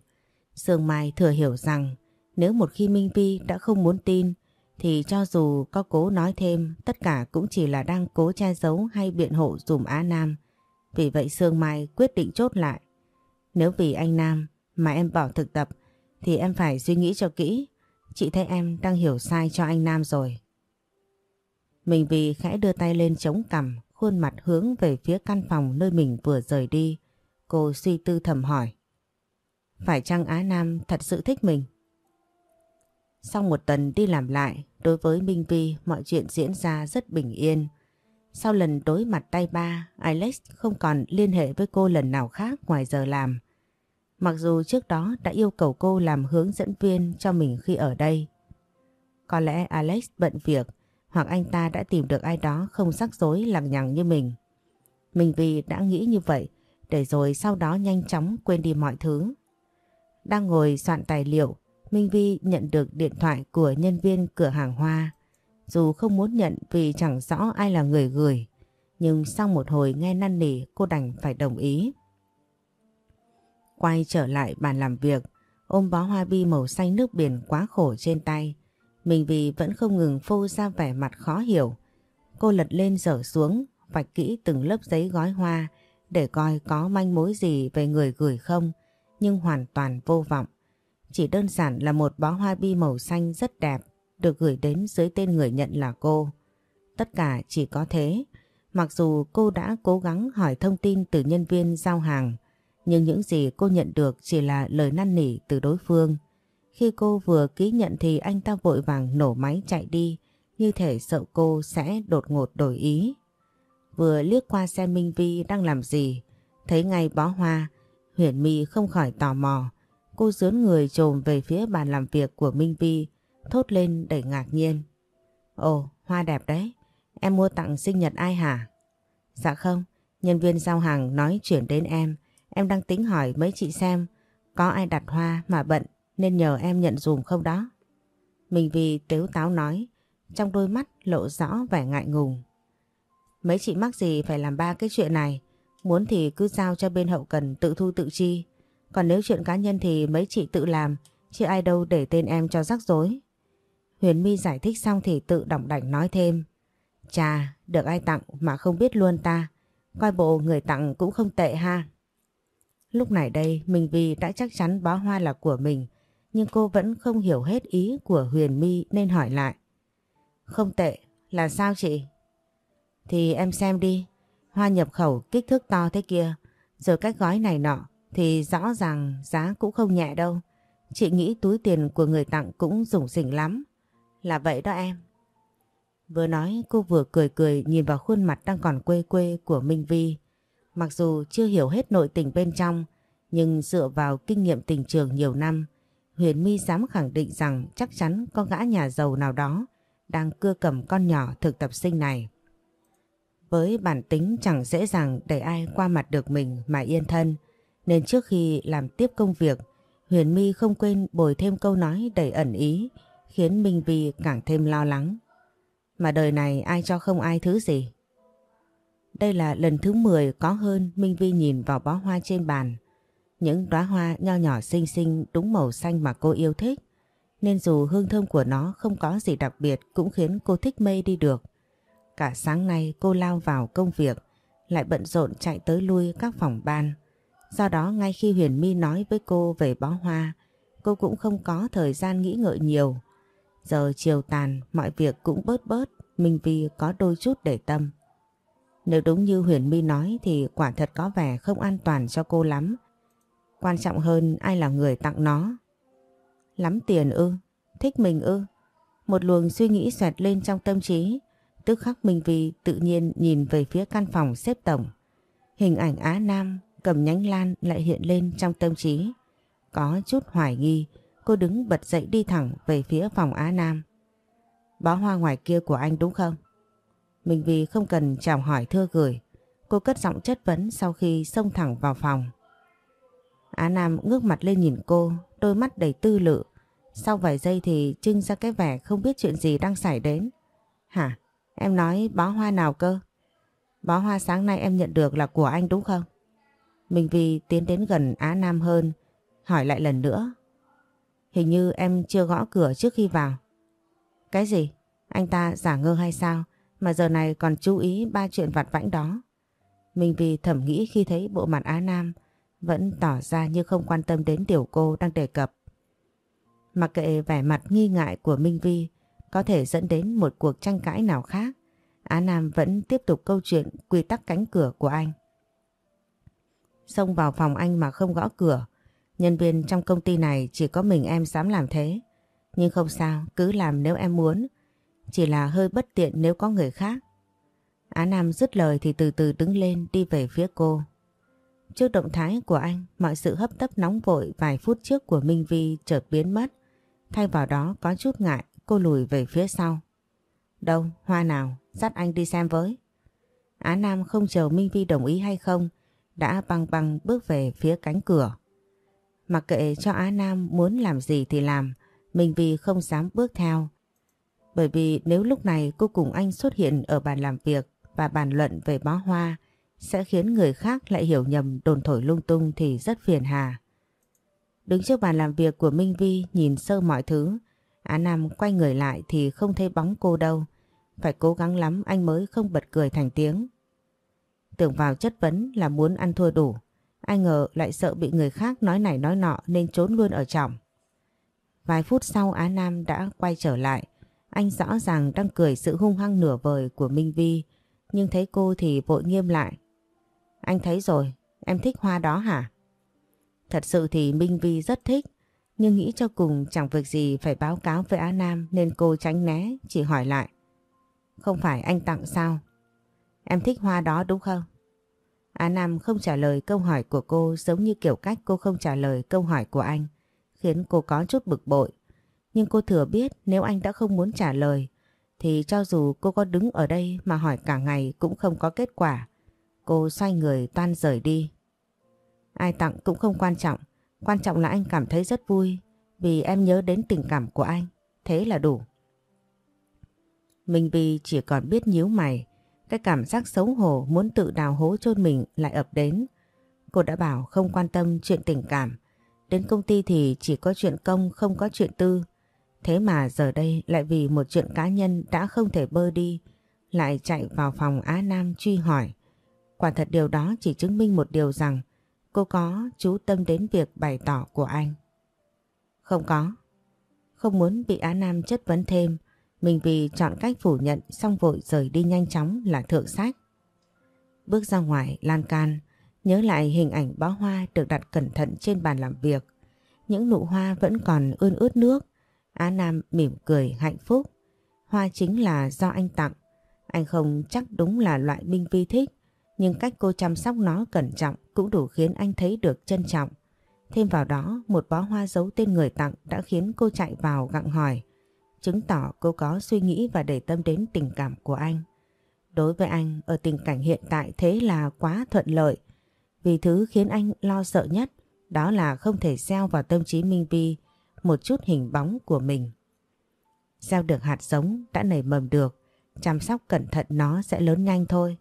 Speaker 1: Sương Mai thừa hiểu rằng nếu một khi Minh Vi đã không muốn tin thì cho dù có cố nói thêm tất cả cũng chỉ là đang cố che giấu hay biện hộ dùm Á Nam. Vì vậy Sương Mai quyết định chốt lại. Nếu vì anh Nam mà em bỏ thực tập thì em phải suy nghĩ cho kỹ. Chị thấy em đang hiểu sai cho anh Nam rồi. Mình vì khẽ đưa tay lên chống cằm, khuôn mặt hướng về phía căn phòng nơi mình vừa rời đi. Cô suy tư thầm hỏi. Phải chăng Á Nam thật sự thích mình? Sau một tuần đi làm lại, đối với Minh Vi mọi chuyện diễn ra rất bình yên. Sau lần đối mặt tay ba, Alex không còn liên hệ với cô lần nào khác ngoài giờ làm. Mặc dù trước đó đã yêu cầu cô làm hướng dẫn viên cho mình khi ở đây. Có lẽ Alex bận việc hoặc anh ta đã tìm được ai đó không rắc rối lằng nhằng như mình. Mình vì đã nghĩ như vậy để rồi sau đó nhanh chóng quên đi mọi thứ. Đang ngồi soạn tài liệu, Minh Vi nhận được điện thoại của nhân viên cửa hàng hoa. Dù không muốn nhận vì chẳng rõ ai là người gửi, nhưng sau một hồi nghe năn nỉ cô đành phải đồng ý. Quay trở lại bàn làm việc, ôm bó hoa bi màu xanh nước biển quá khổ trên tay. Minh Vi vẫn không ngừng phô ra vẻ mặt khó hiểu. Cô lật lên dở xuống, vạch kỹ từng lớp giấy gói hoa để coi có manh mối gì về người gửi không, nhưng hoàn toàn vô vọng. Chỉ đơn giản là một bó hoa bi màu xanh rất đẹp được gửi đến dưới tên người nhận là cô. Tất cả chỉ có thế. Mặc dù cô đã cố gắng hỏi thông tin từ nhân viên giao hàng, nhưng những gì cô nhận được chỉ là lời năn nỉ từ đối phương. Khi cô vừa ký nhận thì anh ta vội vàng nổ máy chạy đi, như thể sợ cô sẽ đột ngột đổi ý. Vừa liếc qua xe Minh Vi đang làm gì, thấy ngay bó hoa, Huyền My không khỏi tò mò, Cô dướn người trồm về phía bàn làm việc của Minh Vi, thốt lên đầy ngạc nhiên. Ồ, hoa đẹp đấy. Em mua tặng sinh nhật ai hả? Dạ không, nhân viên giao hàng nói chuyển đến em. Em đang tính hỏi mấy chị xem có ai đặt hoa mà bận nên nhờ em nhận dùm không đó. Minh Vi tếu táo nói, trong đôi mắt lộ rõ vẻ ngại ngùng. Mấy chị mắc gì phải làm ba cái chuyện này, muốn thì cứ giao cho bên hậu cần tự thu tự chi. Còn nếu chuyện cá nhân thì mấy chị tự làm, chứ ai đâu để tên em cho rắc rối. Huyền My giải thích xong thì tự động đảnh nói thêm. Chà, được ai tặng mà không biết luôn ta. Coi bộ người tặng cũng không tệ ha. Lúc này đây Minh Vi đã chắc chắn bó hoa là của mình nhưng cô vẫn không hiểu hết ý của Huyền My nên hỏi lại. Không tệ, là sao chị? Thì em xem đi, hoa nhập khẩu kích thước to thế kia, rồi cách gói này nọ, thì rõ ràng giá cũng không nhẹ đâu. Chị nghĩ túi tiền của người tặng cũng rủng rỉnh lắm. Là vậy đó em. Vừa nói cô vừa cười cười nhìn vào khuôn mặt đang còn quê quê của Minh Vi. Mặc dù chưa hiểu hết nội tình bên trong, nhưng dựa vào kinh nghiệm tình trường nhiều năm, Huyền My dám khẳng định rằng chắc chắn có gã nhà giàu nào đó đang cưa cầm con nhỏ thực tập sinh này. Với bản tính chẳng dễ dàng để ai qua mặt được mình mà yên thân, nên trước khi làm tiếp công việc, Huyền My không quên bồi thêm câu nói đầy ẩn ý, khiến Minh Vi càng thêm lo lắng. Mà đời này ai cho không ai thứ gì? Đây là lần thứ 10 có hơn Minh Vi nhìn vào bó hoa trên bàn. Những đóa hoa nho nhỏ xinh xinh đúng màu xanh mà cô yêu thích. Nên dù hương thơm của nó không có gì đặc biệt cũng khiến cô thích mê đi được. Cả sáng nay cô lao vào công việc, lại bận rộn chạy tới lui các phòng ban. Do đó ngay khi Huyền My nói với cô về bó hoa, cô cũng không có thời gian nghĩ ngợi nhiều. Giờ chiều tàn, mọi việc cũng bớt bớt, Minh Vi có đôi chút để tâm. Nếu đúng như Huyền My nói thì quả thật có vẻ không an toàn cho cô lắm. Quan trọng hơn ai là người tặng nó. Lắm tiền ư, thích mình ư. Một luồng suy nghĩ xoẹt lên trong tâm trí. Tức khắc Minh Vi tự nhiên nhìn về phía căn phòng xếp tổng. Hình ảnh Á Nam cầm nhánh lan lại hiện lên trong tâm trí. Có chút hoài nghi, cô đứng bật dậy đi thẳng về phía phòng Á Nam. Bó hoa ngoài kia của anh đúng không? Minh Vi không cần chào hỏi thưa gửi. Cô cất giọng chất vấn sau khi xông thẳng vào phòng. Á Nam ngước mặt lên nhìn cô, đôi mắt đầy tư lự. Sau vài giây thì trưng ra cái vẻ không biết chuyện gì đang xảy đến. Hả? Em nói bó hoa nào cơ? Bó hoa sáng nay em nhận được là của anh đúng không? Minh Vi tiến đến gần Á Nam hơn, hỏi lại lần nữa. Hình như em chưa gõ cửa trước khi vào. Cái gì? Anh ta giả ngơ hay sao? Mà giờ này còn chú ý ba chuyện vặt vãnh đó. Minh Vi thầm nghĩ khi thấy bộ mặt Á Nam vẫn tỏ ra như không quan tâm đến điều cô đang đề cập. Mặc kệ vẻ mặt nghi ngại của Minh Vi có thể dẫn đến một cuộc tranh cãi nào khác, Á Nam vẫn tiếp tục câu chuyện quy tắc cánh cửa của anh. Xông vào phòng anh mà không gõ cửa, nhân viên trong công ty này chỉ có mình em dám làm thế. Nhưng không sao, cứ làm nếu em muốn, chỉ là hơi bất tiện nếu có người khác. Á Nam dứt lời thì từ từ đứng lên đi về phía cô. Trước động thái của anh, mọi sự hấp tấp nóng vội vài phút trước của Minh Vi chợt biến mất. Thay vào đó có chút ngại, cô lùi về phía sau. Đâu, hoa nào, dắt anh đi xem với. Á Nam không chờ Minh Vi đồng ý hay không, đã băng băng bước về phía cánh cửa. Mặc kệ cho Á Nam muốn làm gì thì làm, Minh Vi không dám bước theo. Bởi vì nếu lúc này cô cùng anh xuất hiện ở bàn làm việc và bàn luận về bó hoa sẽ khiến người khác lại hiểu nhầm đồn thổi lung tung thì rất phiền hà. Đứng trước bàn làm việc của Minh Vi nhìn sơ mọi thứ, Á Nam quay người lại thì không thấy bóng cô đâu. Phải cố gắng lắm anh mới không bật cười thành tiếng. Tưởng vào chất vấn là muốn ăn thua đủ. Ai ngờ lại sợ bị người khác nói này nói nọ nên trốn luôn ở trọng. Vài phút sau Á Nam đã quay trở lại. Anh rõ ràng đang cười sự hung hăng nửa vời của Minh Vi. Nhưng thấy cô thì vội nghiêm lại. Anh thấy rồi, em thích hoa đó hả? Thật sự thì Minh Vi rất thích. Nhưng nghĩ cho cùng chẳng việc gì phải báo cáo với Á Nam nên cô tránh né, chỉ hỏi lại. Không phải anh tặng sao? Em thích hoa đó đúng không? Á Nam không trả lời câu hỏi của cô giống như kiểu cách cô không trả lời câu hỏi của anh, khiến cô có chút bực bội. Nhưng cô thừa biết nếu anh đã không muốn trả lời, thì cho dù cô có đứng ở đây mà hỏi cả ngày cũng không có kết quả. Cô xoay người toan rời đi. Ai tặng cũng không quan trọng, quan trọng là anh cảm thấy rất vui vì em nhớ đến tình cảm của anh, thế là đủ. Minh Vi chỉ còn biết nhíu mày, cái cảm giác xấu hổ muốn tự đào hố chôn mình lại ập đến. Cô đã bảo không quan tâm chuyện tình cảm. Đến công ty thì chỉ có chuyện công không có chuyện tư. Thế mà giờ đây lại vì một chuyện cá nhân đã không thể bơ đi. Lại chạy vào phòng Á Nam truy hỏi. Quả thật điều đó chỉ chứng minh một điều rằng cô có chú tâm đến việc bày tỏ của anh. Không có. Không muốn bị Á Nam chất vấn thêm. Mình vì chọn cách phủ nhận xong vội rời đi nhanh chóng là thượng sách. Bước ra ngoài lan can, nhớ lại hình ảnh bó hoa được đặt cẩn thận trên bàn làm việc. Những nụ hoa vẫn còn ươn ướt nước. Á Nam mỉm cười hạnh phúc. Hoa chính là do anh tặng. Anh không chắc đúng là loại Minh Vi thích, nhưng cách cô chăm sóc nó cẩn trọng cũng đủ khiến anh thấy được trân trọng. Thêm vào đó một bó hoa giấu tên người tặng đã khiến cô chạy vào gặng hỏi, chứng tỏ cô có suy nghĩ và để tâm đến tình cảm của anh. Đối với anh, ở tình cảnh hiện tại thế là quá thuận lợi. Vì thứ khiến anh lo sợ nhất đó là không thể gieo vào tâm trí Minh Vi một chút hình bóng của mình. Gieo được hạt giống đã nảy mầm được, chăm sóc cẩn thận nó sẽ lớn nhanh thôi.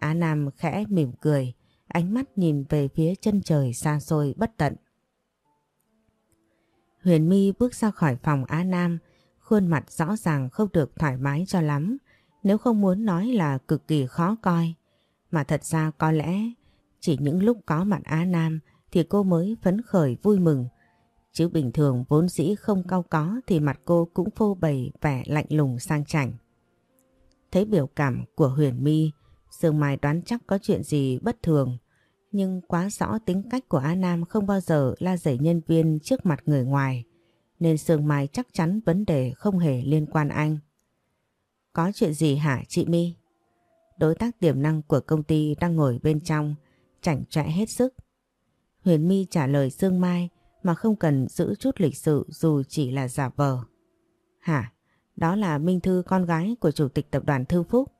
Speaker 1: Á Nam khẽ mỉm cười, ánh mắt nhìn về phía chân trời xa xôi bất tận. Huyền My bước ra khỏi phòng Á Nam, khuôn mặt rõ ràng không được thoải mái cho lắm, nếu không muốn nói là cực kỳ khó coi. Mà thật ra có lẽ chỉ những lúc có mặt Á Nam thì cô mới phấn khởi vui mừng. Chứ bình thường vốn dĩ không cao có thì mặt cô cũng phô bày vẻ lạnh lùng sang chảnh. Thấy biểu cảm của Huyền My, Sương Mai đoán chắc có chuyện gì bất thường. Nhưng quá rõ tính cách của Á Nam không bao giờ la dẩy nhân viên trước mặt người ngoài. Nên Sương Mai chắc chắn vấn đề không hề liên quan anh. Có chuyện gì hả chị My? Đối tác tiềm năng của công ty đang ngồi bên trong, chảnh chọe hết sức. Huyền My trả lời Sương Mai mà không cần giữ chút lịch sự dù chỉ là giả vờ. Hả? Đó là Minh Thư con gái của Chủ tịch Tập đoàn Thư Phúc.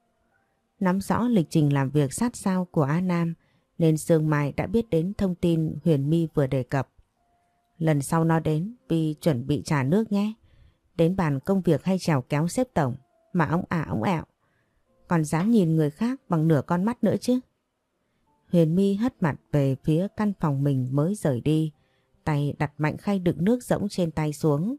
Speaker 1: Nắm rõ lịch trình làm việc sát sao của A Nam, nên Sương Mai đã biết đến thông tin Huyền My vừa đề cập. Lần sau nó đến Vi chuẩn bị trà nước nhé. Đến bàn công việc hay trèo kéo xếp tổng, mà ông ả ông ẹo. Còn dám nhìn người khác bằng nửa con mắt nữa chứ. Huyền My hất mặt về phía căn phòng mình mới rời đi. Tay đặt mạnh khay đựng nước rỗng trên tay xuống.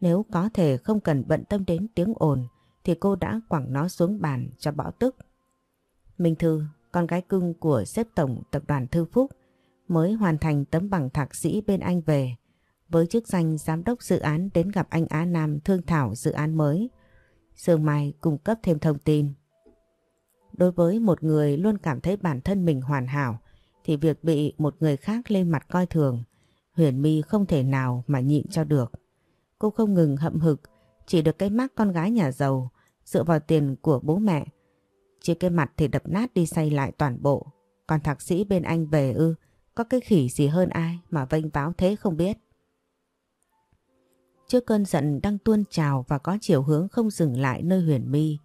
Speaker 1: Nếu có thể không cần bận tâm đến tiếng ồn, thì cô đã quẳng nó xuống bàn cho bỏ tức. Minh Thư, con gái cưng của xếp tổng tập đoàn Thư Phúc mới hoàn thành tấm bằng thạc sĩ bên anh về với chức danh giám đốc dự án đến gặp anh Á Nam thương thảo dự án mới. Sương Mai cung cấp thêm thông tin. Đối với một người luôn cảm thấy bản thân mình hoàn hảo thì việc bị một người khác lên mặt coi thường Huyền My không thể nào mà nhịn cho được. Cô không ngừng hậm hực chỉ được cái mắt con gái nhà giàu dựa vào tiền của bố mẹ. Chỉ cái mặt thì đập nát đi xây lại toàn bộ. Còn thạc sĩ bên anh về ư, có cái khỉ gì hơn ai mà vênh váo thế không biết. Trước cơn giận đang tuôn trào và có chiều hướng không dừng lại nơi Huyền Mi,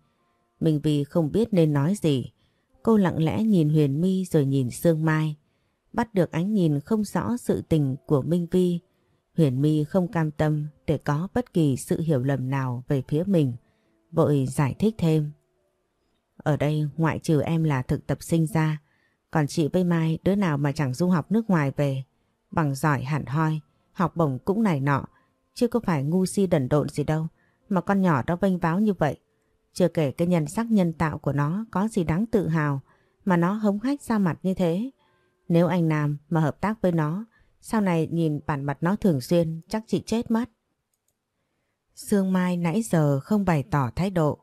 Speaker 1: Mình vì không biết nên nói gì. Cô lặng lẽ nhìn Huyền Mi rồi nhìn Sương Mai. Bắt được ánh nhìn không rõ sự tình của Minh Vi. Huyền My không cam tâm để có bất kỳ sự hiểu lầm nào về phía mình. Vội giải thích thêm. Ở đây ngoại trừ em là thực tập sinh ra. Còn chị với Mai đứa nào mà chẳng du học nước ngoài về. Bằng giỏi hẳn hoi, học bổng cũng này nọ. Chứ có phải ngu si đần độn gì đâu. Mà con nhỏ đó vênh váo như vậy. Chưa kể cái nhân sắc nhân tạo của nó có gì đáng tự hào mà nó hống hách ra mặt như thế. Nếu anh Nam mà hợp tác với nó, sau này nhìn bản mặt nó thường xuyên chắc chị chết mất. Sương Mai nãy giờ không bày tỏ thái độ,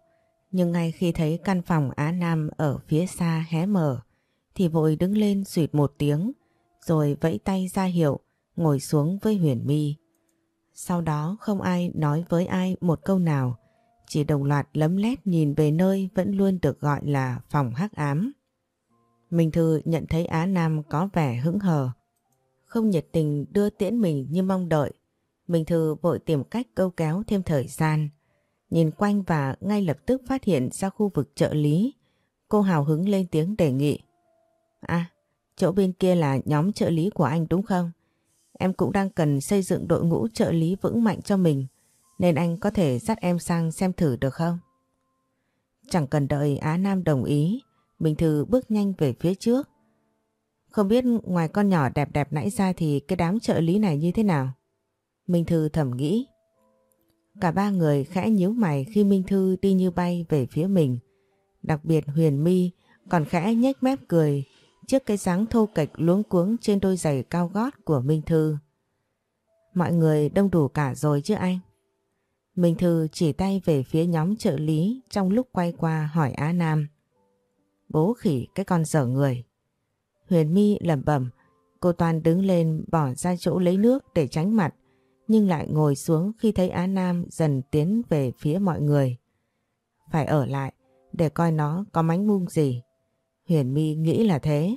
Speaker 1: nhưng ngay khi thấy căn phòng Á Nam ở phía xa hé mở, thì vội đứng lên suyệt một tiếng, rồi vẫy tay ra hiệu, ngồi xuống với Huyền Mi. Sau đó không ai nói với ai một câu nào, chỉ đồng loạt lấm lét nhìn về nơi vẫn luôn được gọi là phòng hắc ám. Minh Thư nhận thấy Á Nam có vẻ hững hờ, không nhiệt tình đưa tiễn mình như mong đợi. Minh Thư vội tìm cách câu kéo thêm thời gian, nhìn quanh và ngay lập tức phát hiện ra khu vực trợ lý. Cô hào hứng lên tiếng đề nghị. À, chỗ bên kia là nhóm trợ lý của anh đúng không? Em cũng đang cần xây dựng đội ngũ trợ lý vững mạnh cho mình. Nên anh có thể dắt em sang xem thử được không? Chẳng cần đợi Á Nam đồng ý, Minh Thư bước nhanh về phía trước. Không biết ngoài con nhỏ đẹp đẹp nãy ra thì cái đám trợ lý này như thế nào? Minh Thư thầm nghĩ. Cả ba người khẽ nhíu mày khi Minh Thư đi như bay về phía mình. Đặc biệt Huyền My còn khẽ nhếch mép cười trước cái dáng thô kệch luống cuống trên đôi giày cao gót của Minh Thư. Mọi người đông đủ cả rồi chứ anh? Minh Thư chỉ tay về phía nhóm trợ lý trong lúc quay qua hỏi Á Nam. Bố khỉ cái con dở người. Huyền My lẩm bẩm, cô Toàn đứng lên bỏ ra chỗ lấy nước để tránh mặt, nhưng lại ngồi xuống khi thấy Á Nam dần tiến về phía mọi người. Phải ở lại để coi nó có mánh mung gì. Huyền My nghĩ là thế.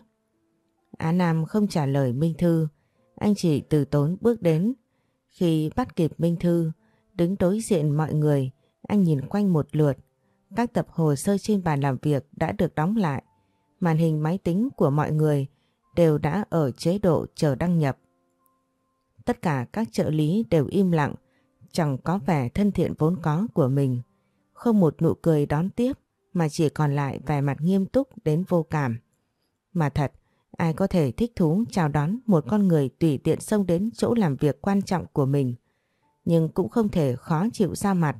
Speaker 1: Á Nam không trả lời Minh Thư, Anh chỉ từ tốn bước đến. Khi bắt kịp Minh Thư, đứng đối diện mọi người, anh nhìn quanh một lượt. Các tập hồ sơ trên bàn làm việc đã được đóng lại. Màn hình máy tính của mọi người đều đã ở chế độ chờ đăng nhập. Tất cả các trợ lý đều im lặng, chẳng có vẻ thân thiện vốn có của mình. Không một nụ cười đón tiếp mà chỉ còn lại vẻ mặt nghiêm túc đến vô cảm. Mà thật, ai có thể thích thú chào đón một con người tùy tiện xông đến chỗ làm việc quan trọng của mình. Nhưng cũng không thể khó chịu ra mặt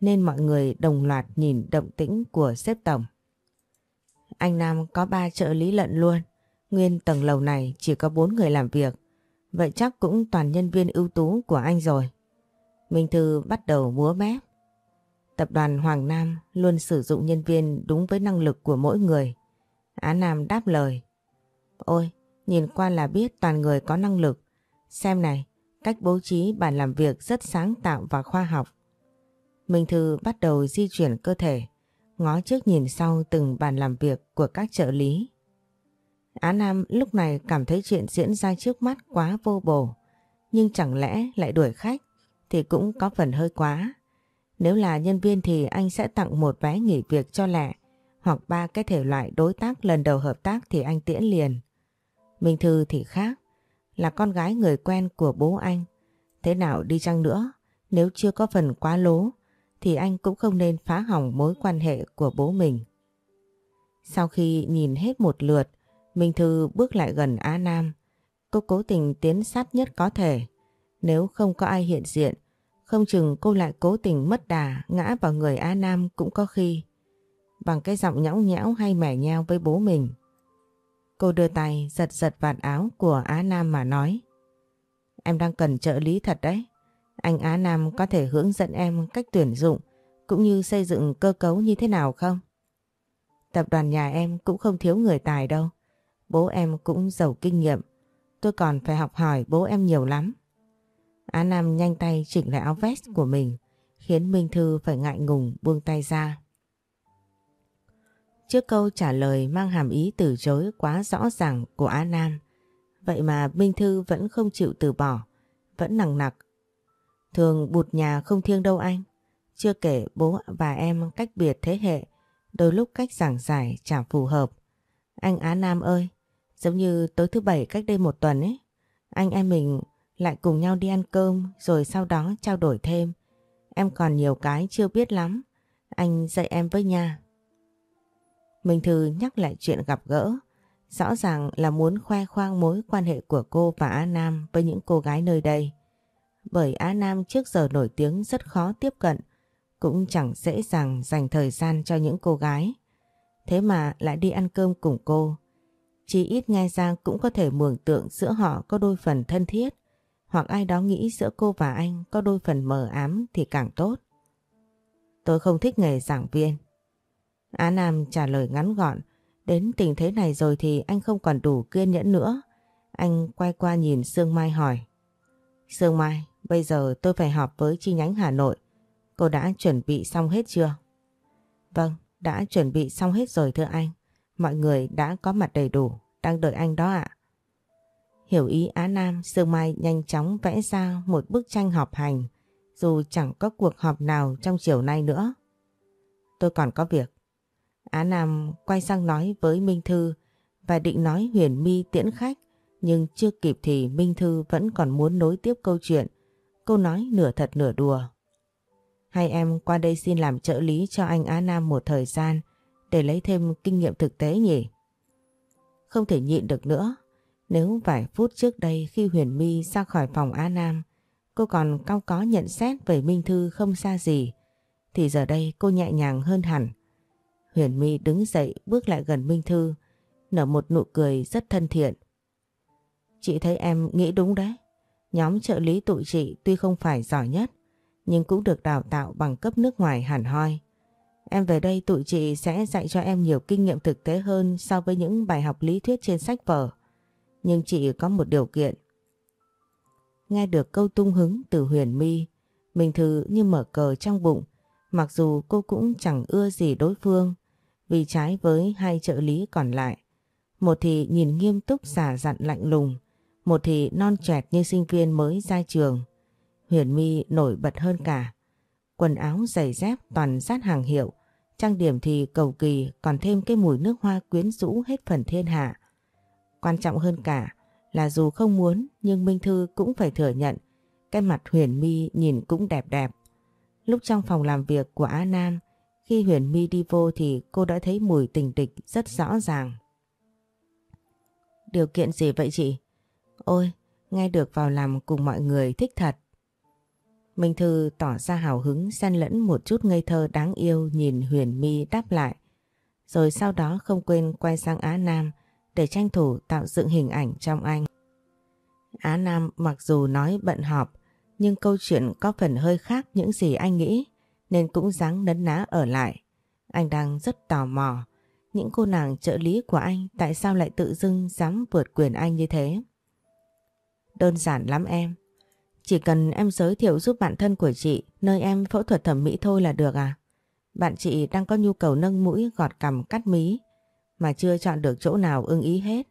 Speaker 1: nên mọi người đồng loạt nhìn động tĩnh của xếp tổng. Anh Nam có ba trợ lý lận luôn. Nguyên tầng lầu này chỉ có bốn người làm việc. Vậy chắc cũng toàn nhân viên ưu tú của anh rồi. Minh Thư bắt đầu múa mép. Tập đoàn Hoàng Nam luôn sử dụng nhân viên đúng với năng lực của mỗi người. Á Nam đáp lời. Ôi, nhìn qua là biết toàn người có năng lực. Xem này, cách bố trí bàn làm việc rất sáng tạo và khoa học. Minh Thư bắt đầu di chuyển cơ thể, ngó trước nhìn sau từng bàn làm việc của các trợ lý. Á Nam lúc này cảm thấy chuyện diễn ra trước mắt quá vô bổ, nhưng chẳng lẽ lại đuổi khách thì cũng có phần hơi quá. Nếu là nhân viên thì anh sẽ tặng một vé nghỉ việc cho lẹ hoặc ba cái thể loại đối tác lần đầu hợp tác thì anh tiễn liền. Minh Thư thì khác, là con gái người quen của bố anh. Thế nào đi chăng nữa, nếu chưa có phần quá lố thì anh cũng không nên phá hỏng mối quan hệ của bố mình. Sau khi nhìn hết một lượt, Minh Thư bước lại gần Á Nam. Cô cố tình tiến sát nhất có thể. Nếu không có ai hiện diện, không chừng cô lại cố tình mất đà ngã vào người Á Nam cũng có khi. Bằng cái giọng nhõng nhẽo hay mẻ nheo với bố mình. Cô đưa tay giật giật vạt áo của Á Nam mà nói. Em đang cần trợ lý thật đấy. Anh Á Nam có thể hướng dẫn em cách tuyển dụng cũng như xây dựng cơ cấu như thế nào không? Tập đoàn nhà em cũng không thiếu người tài đâu. Bố em cũng giàu kinh nghiệm. Tôi còn phải học hỏi bố em nhiều lắm. Á Nam nhanh tay chỉnh lại áo vest của mình, khiến Minh Thư phải ngại ngùng buông tay ra. Trước câu trả lời mang hàm ý từ chối quá rõ ràng của Á Nam, vậy mà Minh Thư vẫn không chịu từ bỏ, vẫn nặng nặc. Thường bụt nhà không thiêng đâu anh, chưa kể bố và em cách biệt thế hệ, đôi lúc cách giảng giải chẳng phù hợp. Anh Á Nam ơi, giống như tối thứ bảy cách đây một tuần ấy, anh em mình lại cùng nhau đi ăn cơm rồi sau đó trao đổi thêm. Em còn nhiều cái chưa biết lắm, anh dạy em với nha. Minh Thư nhắc lại chuyện gặp gỡ, rõ ràng là muốn khoe khoang mối quan hệ của cô và Á Nam với những cô gái nơi đây. Bởi Á Nam trước giờ nổi tiếng rất khó tiếp cận, cũng chẳng dễ dàng dành thời gian cho những cô gái. Thế mà lại đi ăn cơm cùng cô. Chỉ ít nghe ra cũng có thể mường tượng giữa họ có đôi phần thân thiết, hoặc ai đó nghĩ giữa cô và anh có đôi phần mờ ám thì càng tốt. Tôi không thích nghề giảng viên. Á Nam trả lời ngắn gọn, đến tình thế này rồi thì anh không còn đủ kiên nhẫn nữa. Anh quay qua nhìn Sương Mai hỏi. Sương Mai, bây giờ tôi phải họp với chi nhánh Hà Nội. Cô đã chuẩn bị xong hết chưa? Vâng, đã chuẩn bị xong hết rồi thưa anh. Mọi người đã có mặt đầy đủ, đang đợi anh đó ạ. Hiểu ý Á Nam, Sương Mai nhanh chóng vẽ ra một bức tranh họp hành, dù chẳng có cuộc họp nào trong chiều nay nữa. Tôi còn có việc. Á Nam quay sang nói với Minh Thư và định nói Huyền Mi tiễn khách, nhưng chưa kịp thì Minh Thư vẫn còn muốn nối tiếp câu chuyện. Cô nói nửa thật nửa đùa. Hai em qua đây xin làm trợ lý cho anh Á Nam một thời gian để lấy thêm kinh nghiệm thực tế nhỉ? Không thể nhịn được nữa. Nếu vài phút trước đây khi Huyền My ra khỏi phòng A Nam, cô còn cao có nhận xét về Minh Thư không xa gì, thì giờ đây cô nhẹ nhàng hơn hẳn. Huyền My đứng dậy bước lại gần Minh Thư, nở một nụ cười rất thân thiện. Chị thấy em nghĩ đúng đấy. Nhóm trợ lý tụi chị tuy không phải giỏi nhất, nhưng cũng được đào tạo bằng cấp nước ngoài hẳn hoi. Em về đây tụi chị sẽ dạy cho em nhiều kinh nghiệm thực tế hơn so với những bài học lý thuyết trên sách vở. Nhưng chị có một điều kiện. Nghe được câu tung hứng từ Huyền Mi, mình thử như mở cờ trong bụng, mặc dù cô cũng chẳng ưa gì đối phương, vì trái với hai trợ lý còn lại. Một thì nhìn nghiêm túc giả dặn lạnh lùng, một thì non trẻ như sinh viên mới ra trường. Huyền Mi nổi bật hơn cả. Quần áo giày dép toàn sát hàng hiệu. Trang điểm thì cầu kỳ còn thêm cái mùi nước hoa quyến rũ hết phần thiên hạ. Quan trọng hơn cả là dù không muốn nhưng Minh Thư cũng phải thừa nhận cái mặt Huyền My nhìn cũng đẹp đẹp. Lúc trong phòng làm việc của Á Nam khi Huyền My đi vô thì cô đã thấy mùi tình địch rất rõ ràng. Điều kiện gì vậy chị? Ôi, nghe được vào làm cùng mọi người thích thật. Minh Thư tỏ ra hào hứng, xen lẫn một chút ngây thơ đáng yêu, nhìn Huyền Mi đáp lại. Rồi sau đó không quên quay sang Á Nam để tranh thủ tạo dựng hình ảnh trong anh. Á Nam mặc dù nói bận họp, nhưng câu chuyện có phần hơi khác những gì anh nghĩ, nên cũng dáng nấn ná ở lại. Anh đang rất tò mò, những cô nàng trợ lý của anh tại sao lại tự dưng dám vượt quyền anh như thế. Đơn giản lắm em. Chỉ cần em giới thiệu giúp bạn thân của chị nơi em phẫu thuật thẩm mỹ thôi là được à? Bạn chị đang có nhu cầu nâng mũi gọt cằm cắt mí mà chưa chọn được chỗ nào ưng ý hết.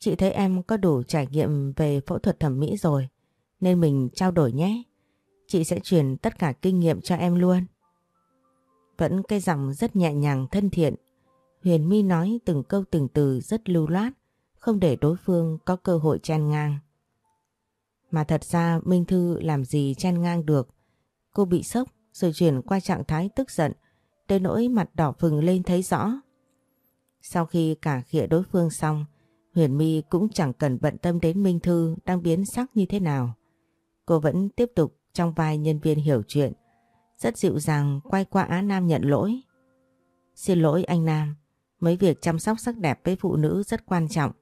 Speaker 1: Chị thấy em có đủ trải nghiệm về phẫu thuật thẩm mỹ rồi nên mình trao đổi nhé. Chị sẽ truyền tất cả kinh nghiệm cho em luôn. Vẫn cái giọng rất nhẹ nhàng thân thiện. Huyền My nói từng câu từng từ rất lưu loát, không để đối phương có cơ hội chen ngang. Mà thật ra Minh Thư làm gì chen ngang được. Cô bị sốc rồi chuyển qua trạng thái tức giận, tới nỗi mặt đỏ phừng lên thấy rõ. Sau khi cả khịa đối phương xong, Huyền My cũng chẳng cần bận tâm đến Minh Thư đang biến sắc như thế nào. Cô vẫn tiếp tục trong vai nhân viên hiểu chuyện, rất dịu dàng quay qua Á Nam nhận lỗi. Xin lỗi anh Nam, mấy việc chăm sóc sắc đẹp với phụ nữ rất quan trọng,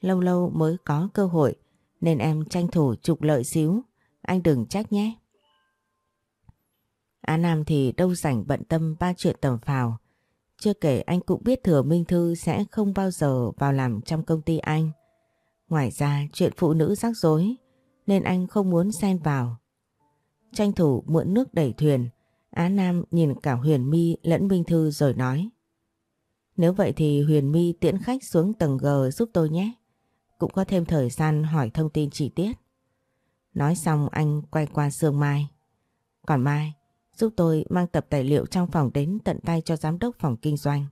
Speaker 1: lâu lâu mới có cơ hội nên em tranh thủ trục lợi xíu, anh đừng trách nhé. Á Nam thì đâu rảnh bận tâm ba chuyện tầm phào, chưa kể anh cũng biết thừa Minh Thư sẽ không bao giờ vào làm trong công ty anh. Ngoài ra chuyện phụ nữ rắc rối nên anh không muốn xen vào. Tranh thủ mượn nước đẩy thuyền, Á Nam nhìn cả Huyền My lẫn Minh Thư rồi nói. Nếu vậy thì Huyền My tiễn khách xuống tầng G giúp tôi nhé. Cũng có thêm thời gian hỏi thông tin chi tiết. Nói xong anh quay qua Sương Mai. Còn Mai, giúp tôi mang tập tài liệu trong phòng đến tận tay cho giám đốc phòng kinh doanh.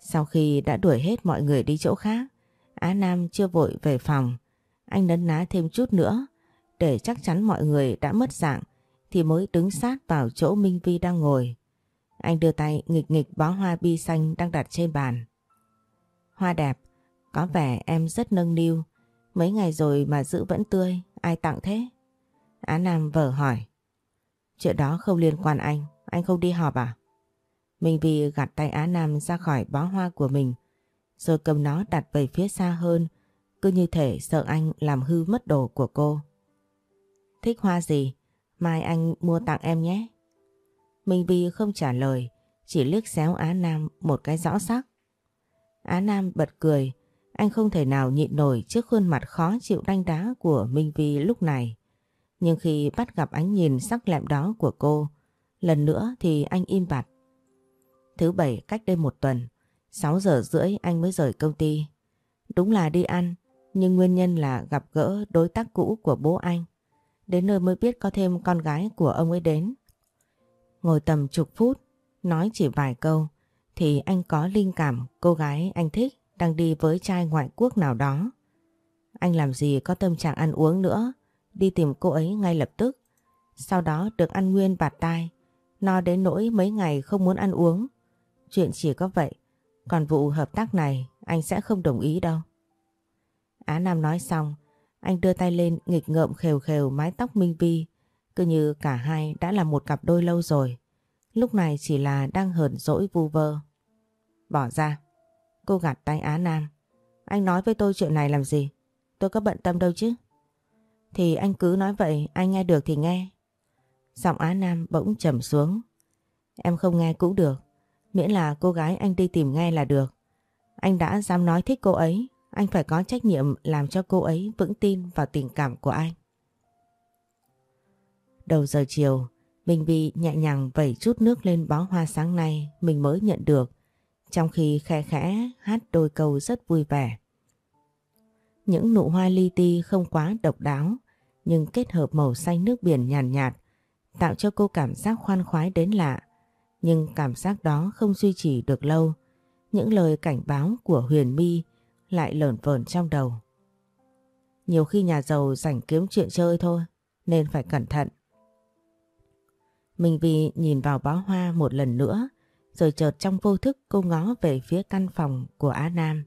Speaker 1: Sau khi đã đuổi hết mọi người đi chỗ khác, Á Nam chưa vội về phòng. Anh nấn ná thêm chút nữa để chắc chắn mọi người đã mất dạng thì mới đứng sát vào chỗ Minh Vi đang ngồi. Anh đưa tay nghịch nghịch bó hoa bi xanh đang đặt trên bàn. Hoa đẹp, có vẻ em rất nâng niu. Mấy ngày rồi mà giữ vẫn tươi, ai tặng thế? Á Nam vờ hỏi. Chuyện đó không liên quan anh, anh không đi họp à? Minh Vi gạt tay Á Nam ra khỏi bó hoa của mình, rồi cầm nó đặt về phía xa hơn, cứ như thể sợ anh làm hư mất đồ của cô. Thích hoa gì? Mai anh mua tặng em nhé. Minh Vi không trả lời, chỉ liếc xéo Á Nam một cái rõ sắc. Á Nam bật cười, anh không thể nào nhịn nổi trước khuôn mặt khó chịu đanh đá của Minh Vi lúc này. Nhưng khi bắt gặp ánh nhìn sắc lẹm đó của cô, lần nữa thì anh im bặt. Thứ bảy cách đây một tuần, 6 giờ rưỡi anh mới rời công ty. Đúng là đi ăn, nhưng nguyên nhân là gặp gỡ đối tác cũ của bố anh. Đến nơi mới biết có thêm con gái của ông ấy đến. Ngồi tầm chục phút, nói chỉ vài câu, thì anh có linh cảm cô gái anh thích đang đi với trai ngoại quốc nào đó. Anh làm gì có tâm trạng ăn uống nữa, đi tìm cô ấy ngay lập tức. Sau đó được ăn nguyên bạt tai, no đến nỗi mấy ngày không muốn ăn uống. Chuyện chỉ có vậy, còn vụ hợp tác này anh sẽ không đồng ý đâu. Á Nam nói xong, anh đưa tay lên nghịch ngợm khều khều mái tóc Minh Vi, cứ như cả hai đã là một cặp đôi lâu rồi. Lúc này chỉ là đang hờn dỗi vu vơ. Bỏ ra. Cô gạt tay Á Nam. Anh nói với tôi chuyện này làm gì? Tôi có bận tâm đâu chứ? Thì anh cứ nói vậy, anh nghe được thì nghe. Giọng Á Nam bỗng trầm xuống. Em không nghe cũng được, miễn là cô gái anh đi tìm nghe là được. Anh đã dám nói thích cô ấy, anh phải có trách nhiệm làm cho cô ấy vững tin vào tình cảm của anh. Đầu giờ chiều, Minh Vi nhẹ nhàng vẩy chút nước lên bó hoa sáng nay mình mới nhận được, trong khi khe khẽ hát đôi câu rất vui vẻ. Những nụ hoa li ti không quá độc đáo nhưng kết hợp màu xanh nước biển nhàn nhạt, nhạt tạo cho cô cảm giác khoan khoái đến lạ. Nhưng cảm giác đó không duy trì được lâu. Những lời cảnh báo của Huyền My lại lởn vởn trong đầu. Nhiều khi nhà giàu rảnh kiếm chuyện chơi thôi, nên phải cẩn thận. mình vì nhìn vào bó hoa một lần nữa, rồi chợt trong vô thức cô ngó về phía căn phòng của Á Nam.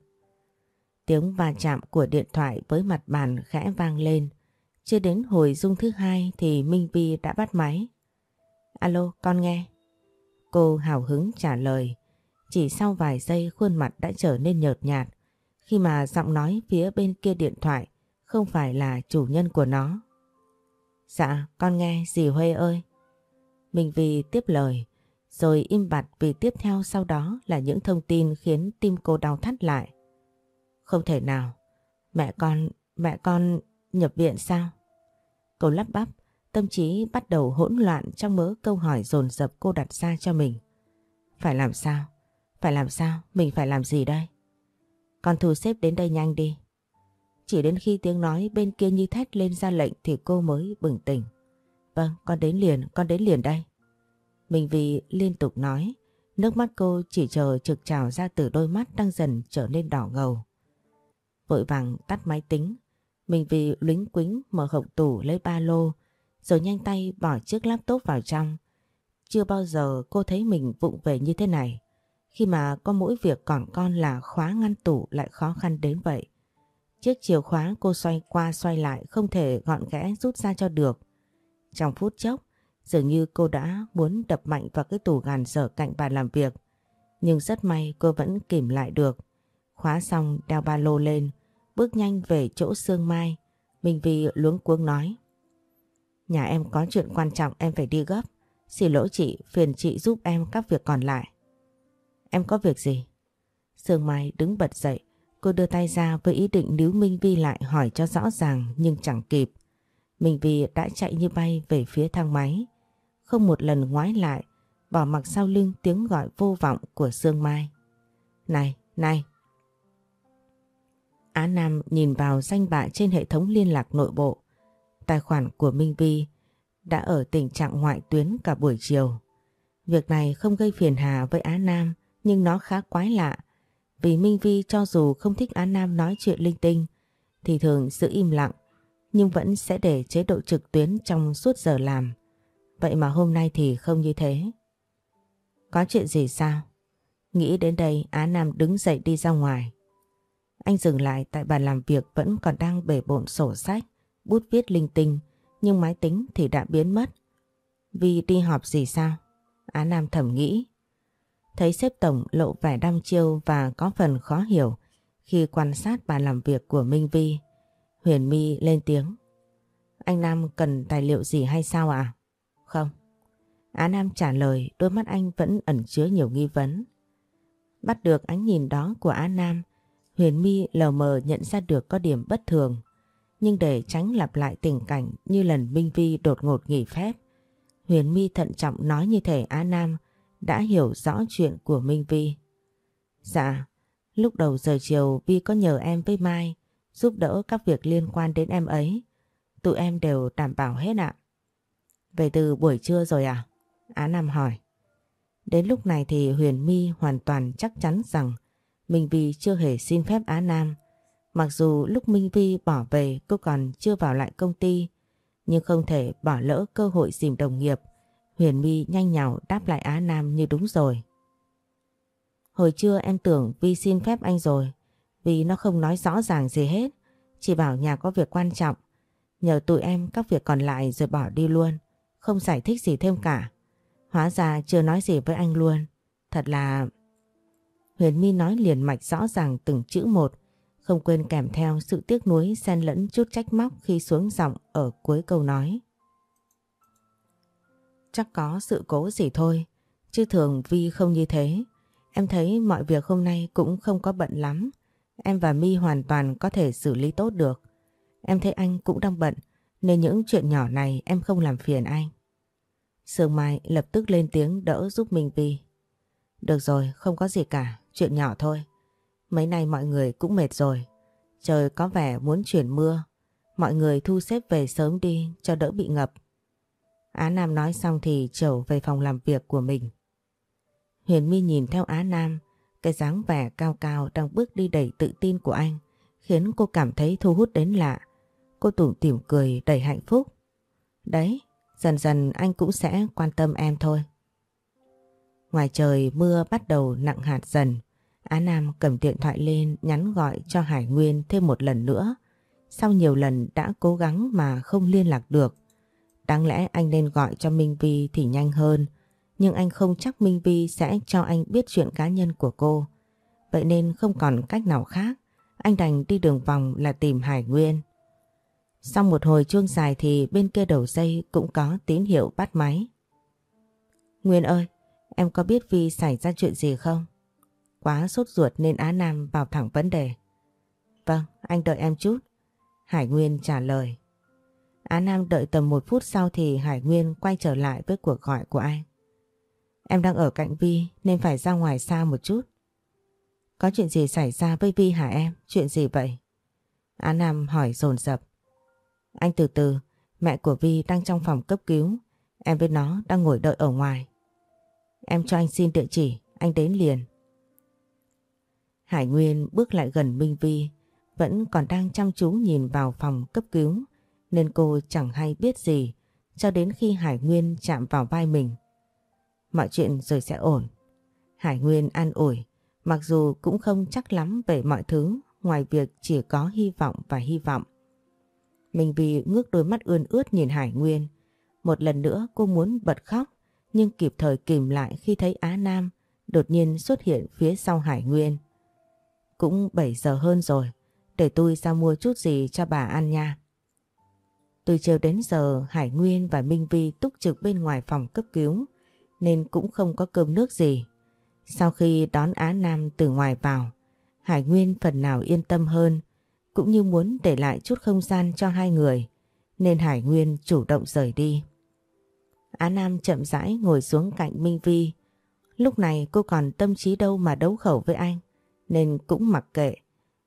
Speaker 1: Tiếng va chạm của điện thoại với mặt bàn khẽ vang lên. Chưa đến hồi dung thứ hai thì Minh Vi đã bắt máy. Alo, con nghe. Cô hào hứng trả lời. Chỉ sau vài giây khuôn mặt đã trở nên nhợt nhạt khi mà giọng nói phía bên kia điện thoại không phải là chủ nhân của nó. Dạ, con nghe dì Huê ơi. Minh Vi tiếp lời, rồi im bặt vì tiếp theo sau đó là những thông tin khiến tim cô đau thắt lại. Không thể nào, mẹ con, mẹ con nhập viện sao? Cô lắp bắp, tâm trí bắt đầu hỗn loạn trong mớ câu hỏi dồn dập cô đặt ra cho mình. Phải làm sao? Phải làm sao? Mình phải làm gì đây? Con thu xếp đến đây nhanh đi. Chỉ đến khi tiếng nói bên kia như thét lên ra lệnh thì cô mới bừng tỉnh. Vâng, con đến liền, con đến liền đây. Mình vì liên tục nói, nước mắt cô chỉ chờ trực trào ra từ đôi mắt đang dần trở nên đỏ ngầu. Vội vàng tắt máy tính, mình vì lính quính mở hộp tủ lấy ba lô, rồi nhanh tay bỏ chiếc laptop vào trong. Chưa bao giờ cô thấy mình vụng về như thế này, khi mà có mỗi việc còn con là khóa ngăn tủ lại khó khăn đến vậy. Chiếc chìa khóa cô xoay qua xoay lại không thể gọn gẽ rút ra cho được. Trong phút chốc, dường như cô đã muốn đập mạnh vào cái tủ gàn sở cạnh bàn làm việc. Nhưng rất may cô vẫn kìm lại được. Khóa xong đeo ba lô lên, bước nhanh về chỗ Sương Mai. Minh Vi luống cuống nói. Nhà em có chuyện quan trọng em phải đi gấp. Xin lỗi chị, phiền chị giúp em các việc còn lại. Em có việc gì? Sương Mai đứng bật dậy, cô đưa tay ra với ý định níu Minh Vi lại hỏi cho rõ ràng nhưng chẳng kịp. Minh Vi đã chạy như bay về phía thang máy, không một lần ngoái lại, bỏ mặc sau lưng tiếng gọi vô vọng của Sương Mai. Này, này! Á Nam nhìn vào danh bạ trên hệ thống liên lạc nội bộ. Tài khoản của Minh Vi đã ở tình trạng ngoại tuyến cả buổi chiều. Việc này không gây phiền hà với Á Nam nhưng nó khá quái lạ. Vì Minh Vi cho dù không thích Á Nam nói chuyện linh tinh thì thường giữ im lặng nhưng vẫn sẽ để chế độ trực tuyến trong suốt giờ làm. Vậy mà hôm nay thì không như thế. Có chuyện gì sao? Nghĩ đến đây Á Nam đứng dậy đi ra ngoài. Anh dừng lại tại bàn làm việc vẫn còn đang bể bộn sổ sách, bút viết linh tinh, nhưng máy tính thì đã biến mất. Vì đi họp gì sao? Á Nam thầm nghĩ. Thấy sếp tổng lộ vẻ đăm chiêu và có phần khó hiểu khi quan sát bàn làm việc của Minh Vi. Huyền My lên tiếng. Anh Nam cần tài liệu gì hay sao ạ? À? Á Nam trả lời đôi mắt anh vẫn ẩn chứa nhiều nghi vấn. Bắt được ánh nhìn đó của Á Nam, Huyền My lờ mờ nhận ra được có điểm bất thường. Nhưng để tránh lặp lại tình cảnh như lần Minh Vi đột ngột nghỉ phép, Huyền My thận trọng nói như thể Á Nam đã hiểu rõ chuyện của Minh Vi. Dạ, lúc đầu giờ chiều Vi có nhờ em với Mai giúp đỡ các việc liên quan đến em ấy. Tụi em đều đảm bảo hết ạ. Về từ buổi trưa rồi à? Á Nam hỏi. Đến lúc này thì Huyền My hoàn toàn chắc chắn rằng Minh Vi chưa hề xin phép Á Nam. Mặc dù lúc Minh Vi bỏ về cô còn chưa vào lại công ty, nhưng không thể bỏ lỡ cơ hội dìm đồng nghiệp. Huyền My nhanh nhào đáp lại Á Nam như đúng rồi. Hồi trưa em tưởng Vi xin phép anh rồi, vì nó không nói rõ ràng gì hết, chỉ bảo nhà có việc quan trọng, nhờ tụi em các việc còn lại rồi bỏ đi luôn, không giải thích gì thêm cả. Hóa ra chưa nói gì với anh luôn, thật là... Huyền My nói liền mạch rõ ràng từng chữ một, không quên kèm theo sự tiếc nuối xen lẫn chút trách móc khi xuống giọng ở cuối câu nói. Chắc có sự cố gì thôi, chứ thường Vi không như thế. Em thấy mọi việc hôm nay cũng không có bận lắm. Em và My hoàn toàn có thể xử lý tốt được. Em thấy anh cũng đang bận, nên những chuyện nhỏ này em không làm phiền anh. Sương Mai lập tức lên tiếng đỡ giúp Minh Vi. Được rồi, không có gì cả, chuyện nhỏ thôi. Mấy nay mọi người cũng mệt rồi. Trời có vẻ muốn chuyển mưa. Mọi người thu xếp về sớm đi cho đỡ bị ngập. Á Nam nói xong thì trở về phòng làm việc của mình. Huyền My nhìn theo Á Nam, cái dáng vẻ cao cao đang bước đi đầy tự tin của anh, khiến cô cảm thấy thu hút đến lạ. Cô tủm tỉm cười đầy hạnh phúc. Đấy, dần dần anh cũng sẽ quan tâm em thôi. Ngoài trời mưa bắt đầu nặng hạt dần. Á Nam cầm điện thoại lên nhắn gọi cho Hải Nguyên thêm một lần nữa. Sau nhiều lần đã cố gắng mà không liên lạc được. Đáng lẽ anh nên gọi cho Minh Vi thì nhanh hơn. Nhưng anh không chắc Minh Vi sẽ cho anh biết chuyện cá nhân của cô. Vậy nên không còn cách nào khác. Anh đành đi đường vòng là tìm Hải Nguyên. Sau một hồi chuông dài thì bên kia đầu dây cũng có tín hiệu bắt máy. Nguyên ơi, em có biết Vi xảy ra chuyện gì không? Quá sốt ruột nên Á Nam vào thẳng vấn đề. Vâng, anh đợi em chút. Hải Nguyên trả lời. Á Nam đợi tầm một phút sau thì Hải Nguyên quay trở lại với cuộc gọi của anh. Em đang ở cạnh Vi nên phải ra ngoài xa một chút. Có chuyện gì xảy ra với Vi hả em? Chuyện gì vậy? Á Nam hỏi dồn dập. Anh từ từ, mẹ của Vi đang trong phòng cấp cứu. Em với nó đang ngồi đợi ở ngoài. Em cho anh xin địa chỉ, anh đến liền. Hải Nguyên bước lại gần Minh Vi, vẫn còn đang chăm chú nhìn vào phòng cấp cứu, nên cô chẳng hay biết gì cho đến khi Hải Nguyên chạm vào vai mình. Mọi chuyện rồi sẽ ổn. Hải Nguyên an ủi, mặc dù cũng không chắc lắm về mọi thứ ngoài việc chỉ có hy vọng và hy vọng. Minh Vi ngước đôi mắt ươn ướt nhìn Hải Nguyên. Một lần nữa cô muốn bật khóc nhưng kịp thời kìm lại khi thấy Á Nam đột nhiên xuất hiện phía sau Hải Nguyên. Cũng 7 giờ hơn rồi, để tôi ra mua chút gì cho bà ăn nha. Từ chiều đến giờ Hải Nguyên và Minh Vi túc trực bên ngoài phòng cấp cứu nên cũng không có cơm nước gì. Sau khi đón Á Nam từ ngoài vào, Hải Nguyên phần nào yên tâm hơn cũng như muốn để lại chút không gian cho hai người, nên Hải Nguyên chủ động rời đi. Á Nam chậm rãi ngồi xuống cạnh Minh Vi. Lúc này cô còn tâm trí đâu mà đấu khẩu với anh, nên cũng mặc kệ.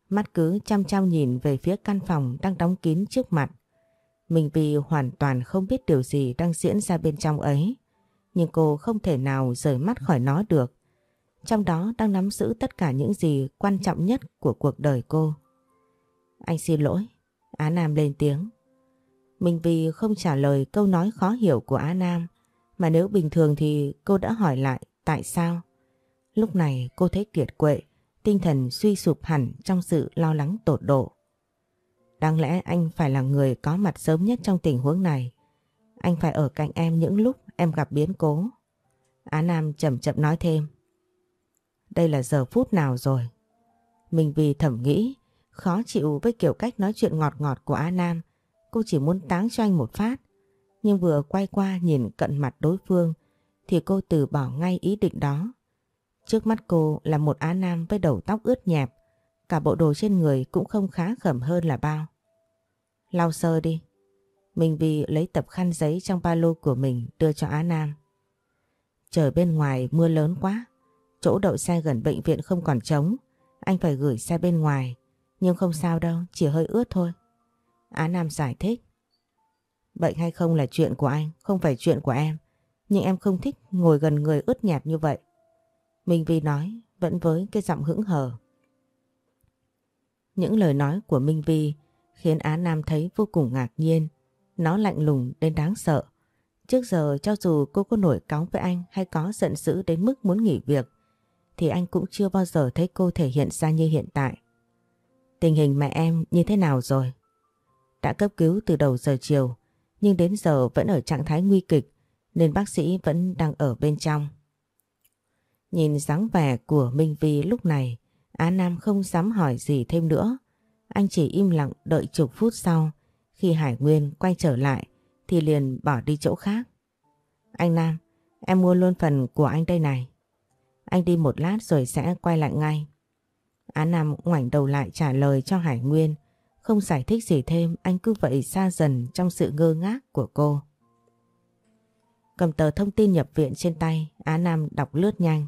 Speaker 1: Mắt cứ chăm chăm nhìn về phía căn phòng đang đóng kín trước mặt. Minh Vi hoàn toàn không biết điều gì đang diễn ra bên trong ấy. Nhưng cô không thể nào rời mắt khỏi nó được. Trong đó đang nắm giữ tất cả những gì quan trọng nhất của cuộc đời cô. Anh xin lỗi. Á Nam lên tiếng. Minh Vi không trả lời câu nói khó hiểu của Á Nam. Mà nếu bình thường thì cô đã hỏi lại tại sao. Lúc này cô thấy kiệt quệ, tinh thần suy sụp hẳn trong sự lo lắng tột độ. Đáng lẽ anh phải là người có mặt sớm nhất trong tình huống này. Anh phải ở cạnh em những lúc em gặp biến cố. Á Nam chậm chậm nói thêm. Đây là giờ phút nào rồi? Mình vì thẩm nghĩ, khó chịu với kiểu cách nói chuyện ngọt ngọt của Á Nam. Cô chỉ muốn táng cho anh một phát. Nhưng vừa quay qua nhìn cận mặt đối phương thì cô từ bỏ ngay ý định đó. Trước mắt cô là một Á Nam với đầu tóc ướt nhẹp, cả bộ đồ trên người cũng không khá khẩm hơn là bao. Lau sơ đi. mình vì lấy tập khăn giấy trong ba lô của mình đưa cho Á Nam. Trời bên ngoài mưa lớn quá, chỗ đậu xe gần bệnh viện không còn trống, anh phải gửi xe bên ngoài, nhưng không sao đâu, chỉ hơi ướt thôi. Á Nam giải thích. Bệnh hay không là chuyện của anh, không phải chuyện của em, nhưng em không thích ngồi gần người ướt nhạt như vậy. Minh Vi nói vẫn với cái giọng hững hờ. Những lời nói của Minh Vi khiến Á Nam thấy vô cùng ngạc nhiên. Nó lạnh lùng đến đáng sợ. Trước giờ cho dù cô có nổi cáu với anh hay có giận dữ đến mức muốn nghỉ việc thì anh cũng chưa bao giờ thấy cô thể hiện ra như hiện tại. Tình hình mẹ em như thế nào rồi? Đã cấp cứu từ đầu giờ chiều nhưng đến giờ vẫn ở trạng thái nguy kịch nên bác sĩ vẫn đang ở bên trong. Nhìn dáng vẻ của Minh Vi lúc này, Á Nam không dám hỏi gì thêm nữa. Anh chỉ im lặng đợi chục phút sau, khi Hải Nguyên quay trở lại thì liền bỏ đi chỗ khác. Anh Nam, em mua luôn phần của anh đây này. Anh đi một lát rồi sẽ quay lại ngay. Á Nam ngoảnh đầu lại trả lời cho Hải Nguyên. Không giải thích gì thêm, anh cứ vậy xa dần trong sự ngơ ngác của cô. Cầm tờ thông tin nhập viện trên tay, Á Nam đọc lướt nhanh.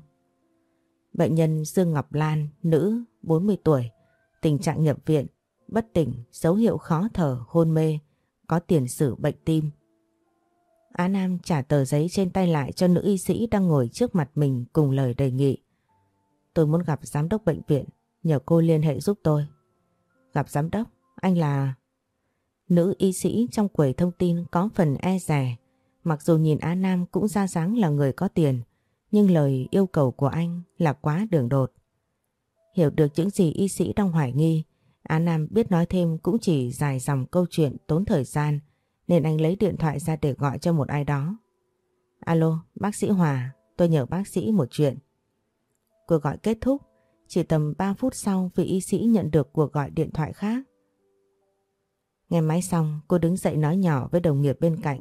Speaker 1: Bệnh nhân Dương Ngọc Lan, nữ, 40 tuổi, tình trạng nhập viện, bất tỉnh, dấu hiệu khó thở, hôn mê, có tiền sử bệnh tim. Á Nam trả tờ giấy trên tay lại cho nữ y sĩ đang ngồi trước mặt mình cùng lời đề nghị. Tôi muốn gặp giám đốc bệnh viện, nhờ cô liên hệ giúp tôi. Gặp giám đốc, anh là... Nữ y sĩ trong quầy thông tin có phần e rẻ, mặc dù nhìn Á Nam cũng ra dáng là người có tiền, nhưng lời yêu cầu của anh là quá đường đột. Hiểu được những gì y sĩ đang hoài nghi, Á Nam biết nói thêm cũng chỉ dài dòng câu chuyện tốn thời gian, nên anh lấy điện thoại ra để gọi cho một ai đó. Alo, bác sĩ Hòa, tôi nhờ bác sĩ một chuyện. Cuộc gọi kết thúc, chỉ tầm 3 phút sau vị y sĩ nhận được cuộc gọi điện thoại khác. Nghe máy xong, cô đứng dậy nói nhỏ với đồng nghiệp bên cạnh.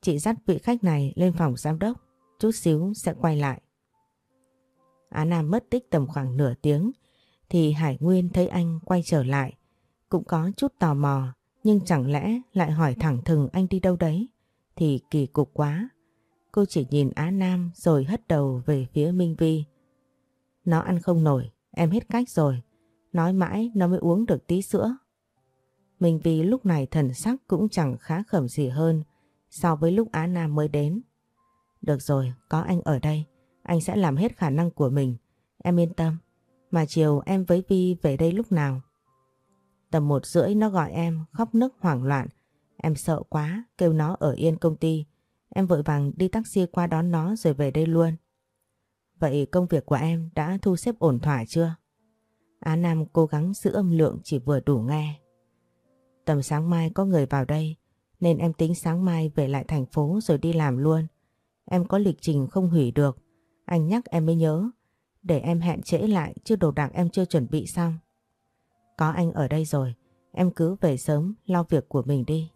Speaker 1: Chị dắt vị khách này lên phòng giám đốc, chút xíu sẽ quay lại. Á Nam mất tích tầm khoảng nửa tiếng, thì Hải Nguyên thấy anh quay trở lại. Cũng có chút tò mò, nhưng chẳng lẽ lại hỏi thẳng thừng anh đi đâu đấy, thì kỳ cục quá. Cô chỉ nhìn Á Nam rồi hất đầu về phía Minh Vi. Nó ăn không nổi, em hết cách rồi. Nói mãi nó mới uống được tí sữa. mình Vi lúc này thần sắc cũng chẳng khá khẩm gì hơn so với lúc Á Nam mới đến. Được rồi, có anh ở đây, anh sẽ làm hết khả năng của mình. Em yên tâm, mà chiều em với Vi về đây lúc nào? Tầm một rưỡi nó gọi em khóc nức hoảng loạn. Em sợ quá, kêu nó ở yên công ty. Em vội vàng đi taxi qua đón nó rồi về đây luôn. Vậy công việc của em đã thu xếp ổn thỏa chưa? Á Nam cố gắng giữ âm lượng chỉ vừa đủ nghe. Tầm sáng mai có người vào đây, nên em tính sáng mai về lại thành phố rồi đi làm luôn. Em có lịch trình không hủy được. Anh nhắc em mới nhớ. Để em hẹn trễ lại, chứ đồ đạc em chưa chuẩn bị xong. Có anh ở đây rồi. Em cứ về sớm lo việc của mình đi.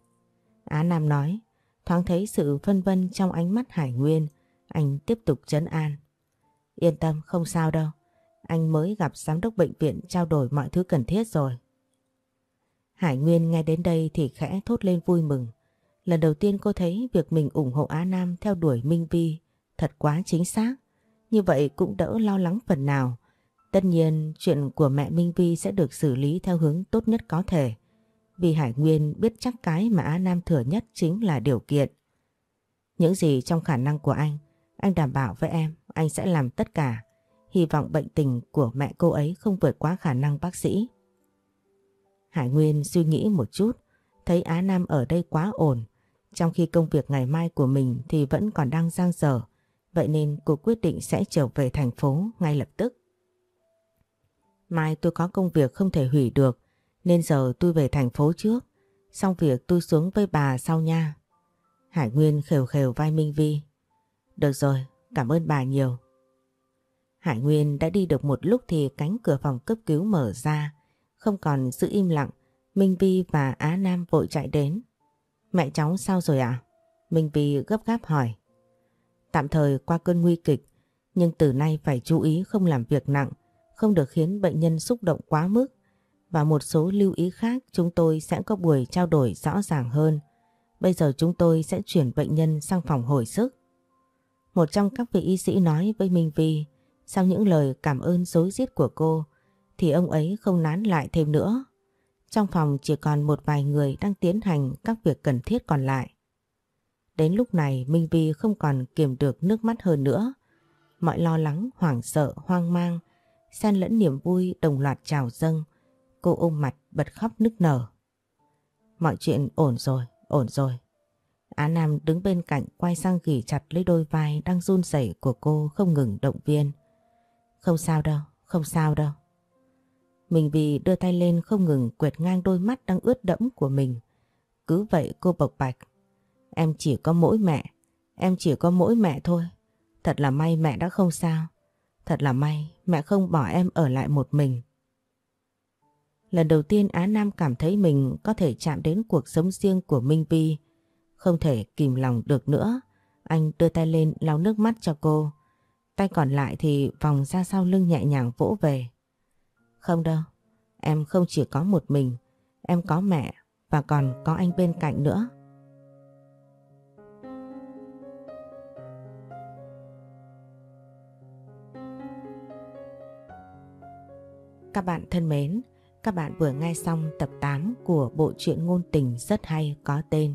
Speaker 1: Á Nam nói. Thoáng thấy sự phân vân trong ánh mắt Hải Nguyên. Anh tiếp tục chấn an. Yên tâm không sao đâu. Anh mới gặp giám đốc bệnh viện trao đổi mọi thứ cần thiết rồi. Hải Nguyên nghe đến đây thì khẽ thốt lên vui mừng. Lần đầu tiên cô thấy việc mình ủng hộ Á Nam theo đuổi Minh Vi thật quá chính xác. Như vậy cũng đỡ lo lắng phần nào. Tất nhiên chuyện của mẹ Minh Vi sẽ được xử lý theo hướng tốt nhất có thể. Vì Hải Nguyên biết chắc cái mà Á Nam thừa nhất chính là điều kiện. Những gì trong khả năng của anh, anh đảm bảo với em, anh sẽ làm tất cả. Hy vọng bệnh tình của mẹ cô ấy không vượt quá khả năng bác sĩ. Hải Nguyên suy nghĩ một chút, thấy Á Nam ở đây quá ổn, trong khi công việc ngày mai của mình thì vẫn còn đang giang dở, vậy nên cô quyết định sẽ trở về thành phố ngay lập tức. Mai tôi có công việc không thể hủy được, nên giờ tôi về thành phố trước, xong việc tôi xuống với bà sau nha. Hải Nguyên khều khều vai Minh Vi. Được rồi, cảm ơn bà nhiều. Hải Nguyên đã đi được một lúc thì cánh cửa phòng cấp cứu mở ra, không còn giữ im lặng, Minh Vi và Á Nam vội chạy đến. Mẹ cháu sao rồi ạ? À? Minh Vi gấp gáp hỏi. Tạm thời qua cơn nguy kịch, nhưng từ nay phải chú ý không làm việc nặng, không được khiến bệnh nhân xúc động quá mức. Và một số lưu ý khác chúng tôi sẽ có buổi trao đổi rõ ràng hơn. Bây giờ chúng tôi sẽ chuyển bệnh nhân sang phòng hồi sức. Một trong các vị y sĩ nói với Minh Vi, sau những lời cảm ơn dối rít của cô, thì ông ấy không nán lại thêm nữa. Trong phòng chỉ còn một vài người đang tiến hành các việc cần thiết còn lại. Đến lúc này Minh Vi không còn kiềm được nước mắt hơn nữa. Mọi lo lắng, hoảng sợ, hoang mang, xen lẫn niềm vui đồng loạt trào dâng. Cô ôm mặt bật khóc nức nở. Mọi chuyện ổn rồi, ổn rồi. Á Nam đứng bên cạnh quay sang gỉ chặt lấy đôi vai đang run rẩy của cô không ngừng động viên. Không sao đâu, không sao đâu. Mình vì đưa tay lên không ngừng quẹt ngang đôi mắt đang ướt đẫm của mình. Cứ vậy cô bộc bạch. Em chỉ có mỗi mẹ. Em chỉ có mỗi mẹ thôi. Thật là may mẹ đã không sao. Thật là may mẹ không bỏ em ở lại một mình. Lần đầu tiên Á Nam cảm thấy mình có thể chạm đến cuộc sống riêng của Minh Vi. Không thể kìm lòng được nữa. Anh đưa tay lên lau nước mắt cho cô. Tay còn lại thì vòng ra sau lưng nhẹ nhàng vỗ về. Không đâu, em không chỉ có một mình, em có mẹ và còn có anh bên cạnh nữa. Các bạn thân mến, Các bạn vừa nghe xong tập 8 của bộ truyện ngôn tình rất hay có tên